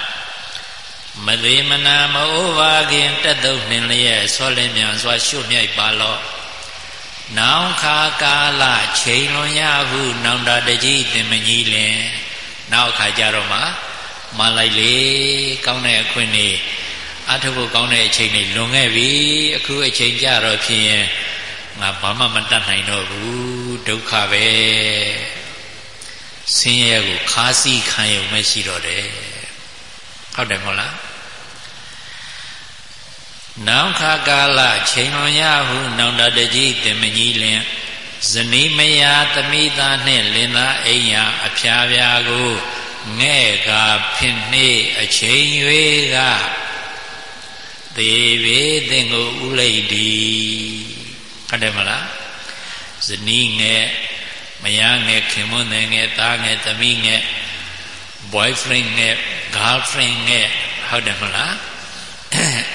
မသေးမနာမအိုးပါခင်တက်တုံနှင်လျက်ဆောလင်းမြန်စွာရှုမြိုက်ပါလော့နောင်ခါကာလချိန်လွန်ရဟုနောင်တတကြီးတင်မကြီးလင်နောက်ခါကြတော့မှမလိုက်လေကောင်းတဲ့အခွင့်နေအထုပ်ကောင်းတဲ့အချိန်တွေလွန်ခဲ့ပြီအခုအချိန်ကြတော့ဖြစ်ရင် ငါဘာမှမတတ်နိုင်တော့ဘူးဒုက္ခပဲဆင်းရဲကိုခါးစီးခံရုံပဲရှိတော့တယ်ဟုတ်တယ်မဟုတ်လားနောင်ခါကာလချိန်လွန်ရဟုနောင်တတကြီးတင်မကြီးလင်ဇနီးမယာသမိသားနှင့်လင်သားအိမ်ယာအဖျားပြားကိုငဲ့ကဖင်နှေးအချိန်၍ကသေပေသင်ကိုဥလိတ်ဒီ ဟုတ်တယ်မလားဇနီးငယ်မယားငယ်ခင်မွန်းငယ်သားငယ်သမီးငယ် boyfriend ငယ် girlfriend ငယ်ဟုတ်တယ်မလား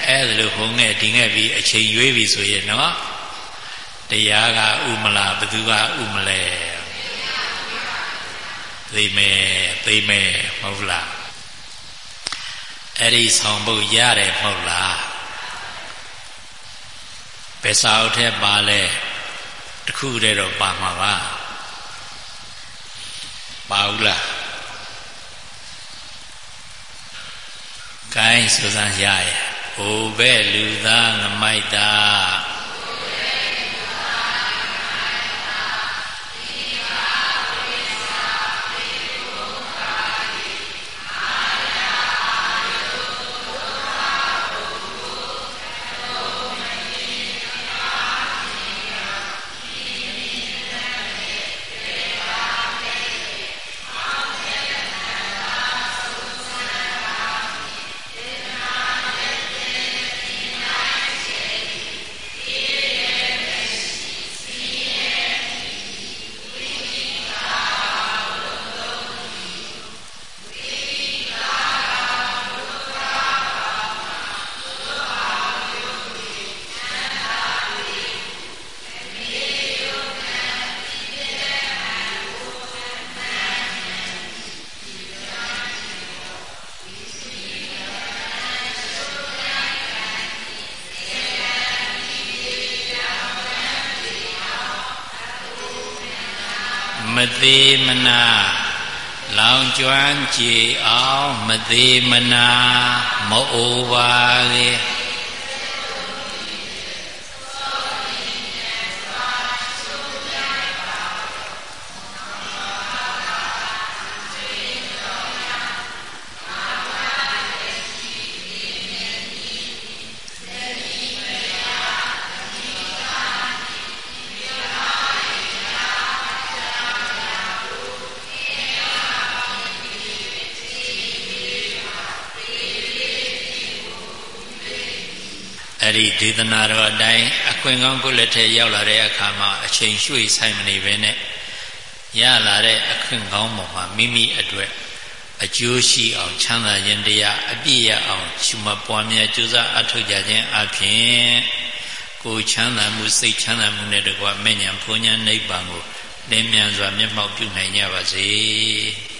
အဲ့ဒါလို့ဟိုငယ်ဒီငယ်ပြီးအချိန်ရွေးပြီဆိုရင်နော်တရားကဥမလားဘသူကဥမလဲသိမယ်သိမယ်မဟုတ်လားအဲ့ဒီဆောင်ဖို့ရတယ်မဟုတ်လား ဘယ်စာအုပ်ထဲပါလဲတခုတည်းတော့ပါမှာပါပါဘူးလားကိုင်းစူးစမ်းရရဲ့ဟိုဘဲလူသားငမိုက်တာ ကျွမ်းကြည်အောင်မသေးမနာမအိုပါလေ အဲ့ဒီဒေသနာတော်အတိုင်းအခွင့်ကောင်းကိုလက်ထဲရောက်လာတဲ့အခါမှာအချိန်ရွှေ့ဆိုင်မနေပဲနဲ့ရလာတဲ့အခွင့်ကောင်းပေါ်မှာမိမိအတွက်အအကျိုးရှိအောင်ချမ်းသာခြင်းတရားအပြည့်ရအောင်ရှုမှတ်ပွားများကြိုးစားအထောက်ကြခြင်းအပြင်ကိုချမ်းသာမှုစိတ်ချမ်းသာမှုနဲ့တကွမဉ္ဇဉ်ဘုံညာနိဗ္ဗာန်ကိုလင်းမြန်စွာမျက်မှောက်ပြုနိုင်ကြပါစေ။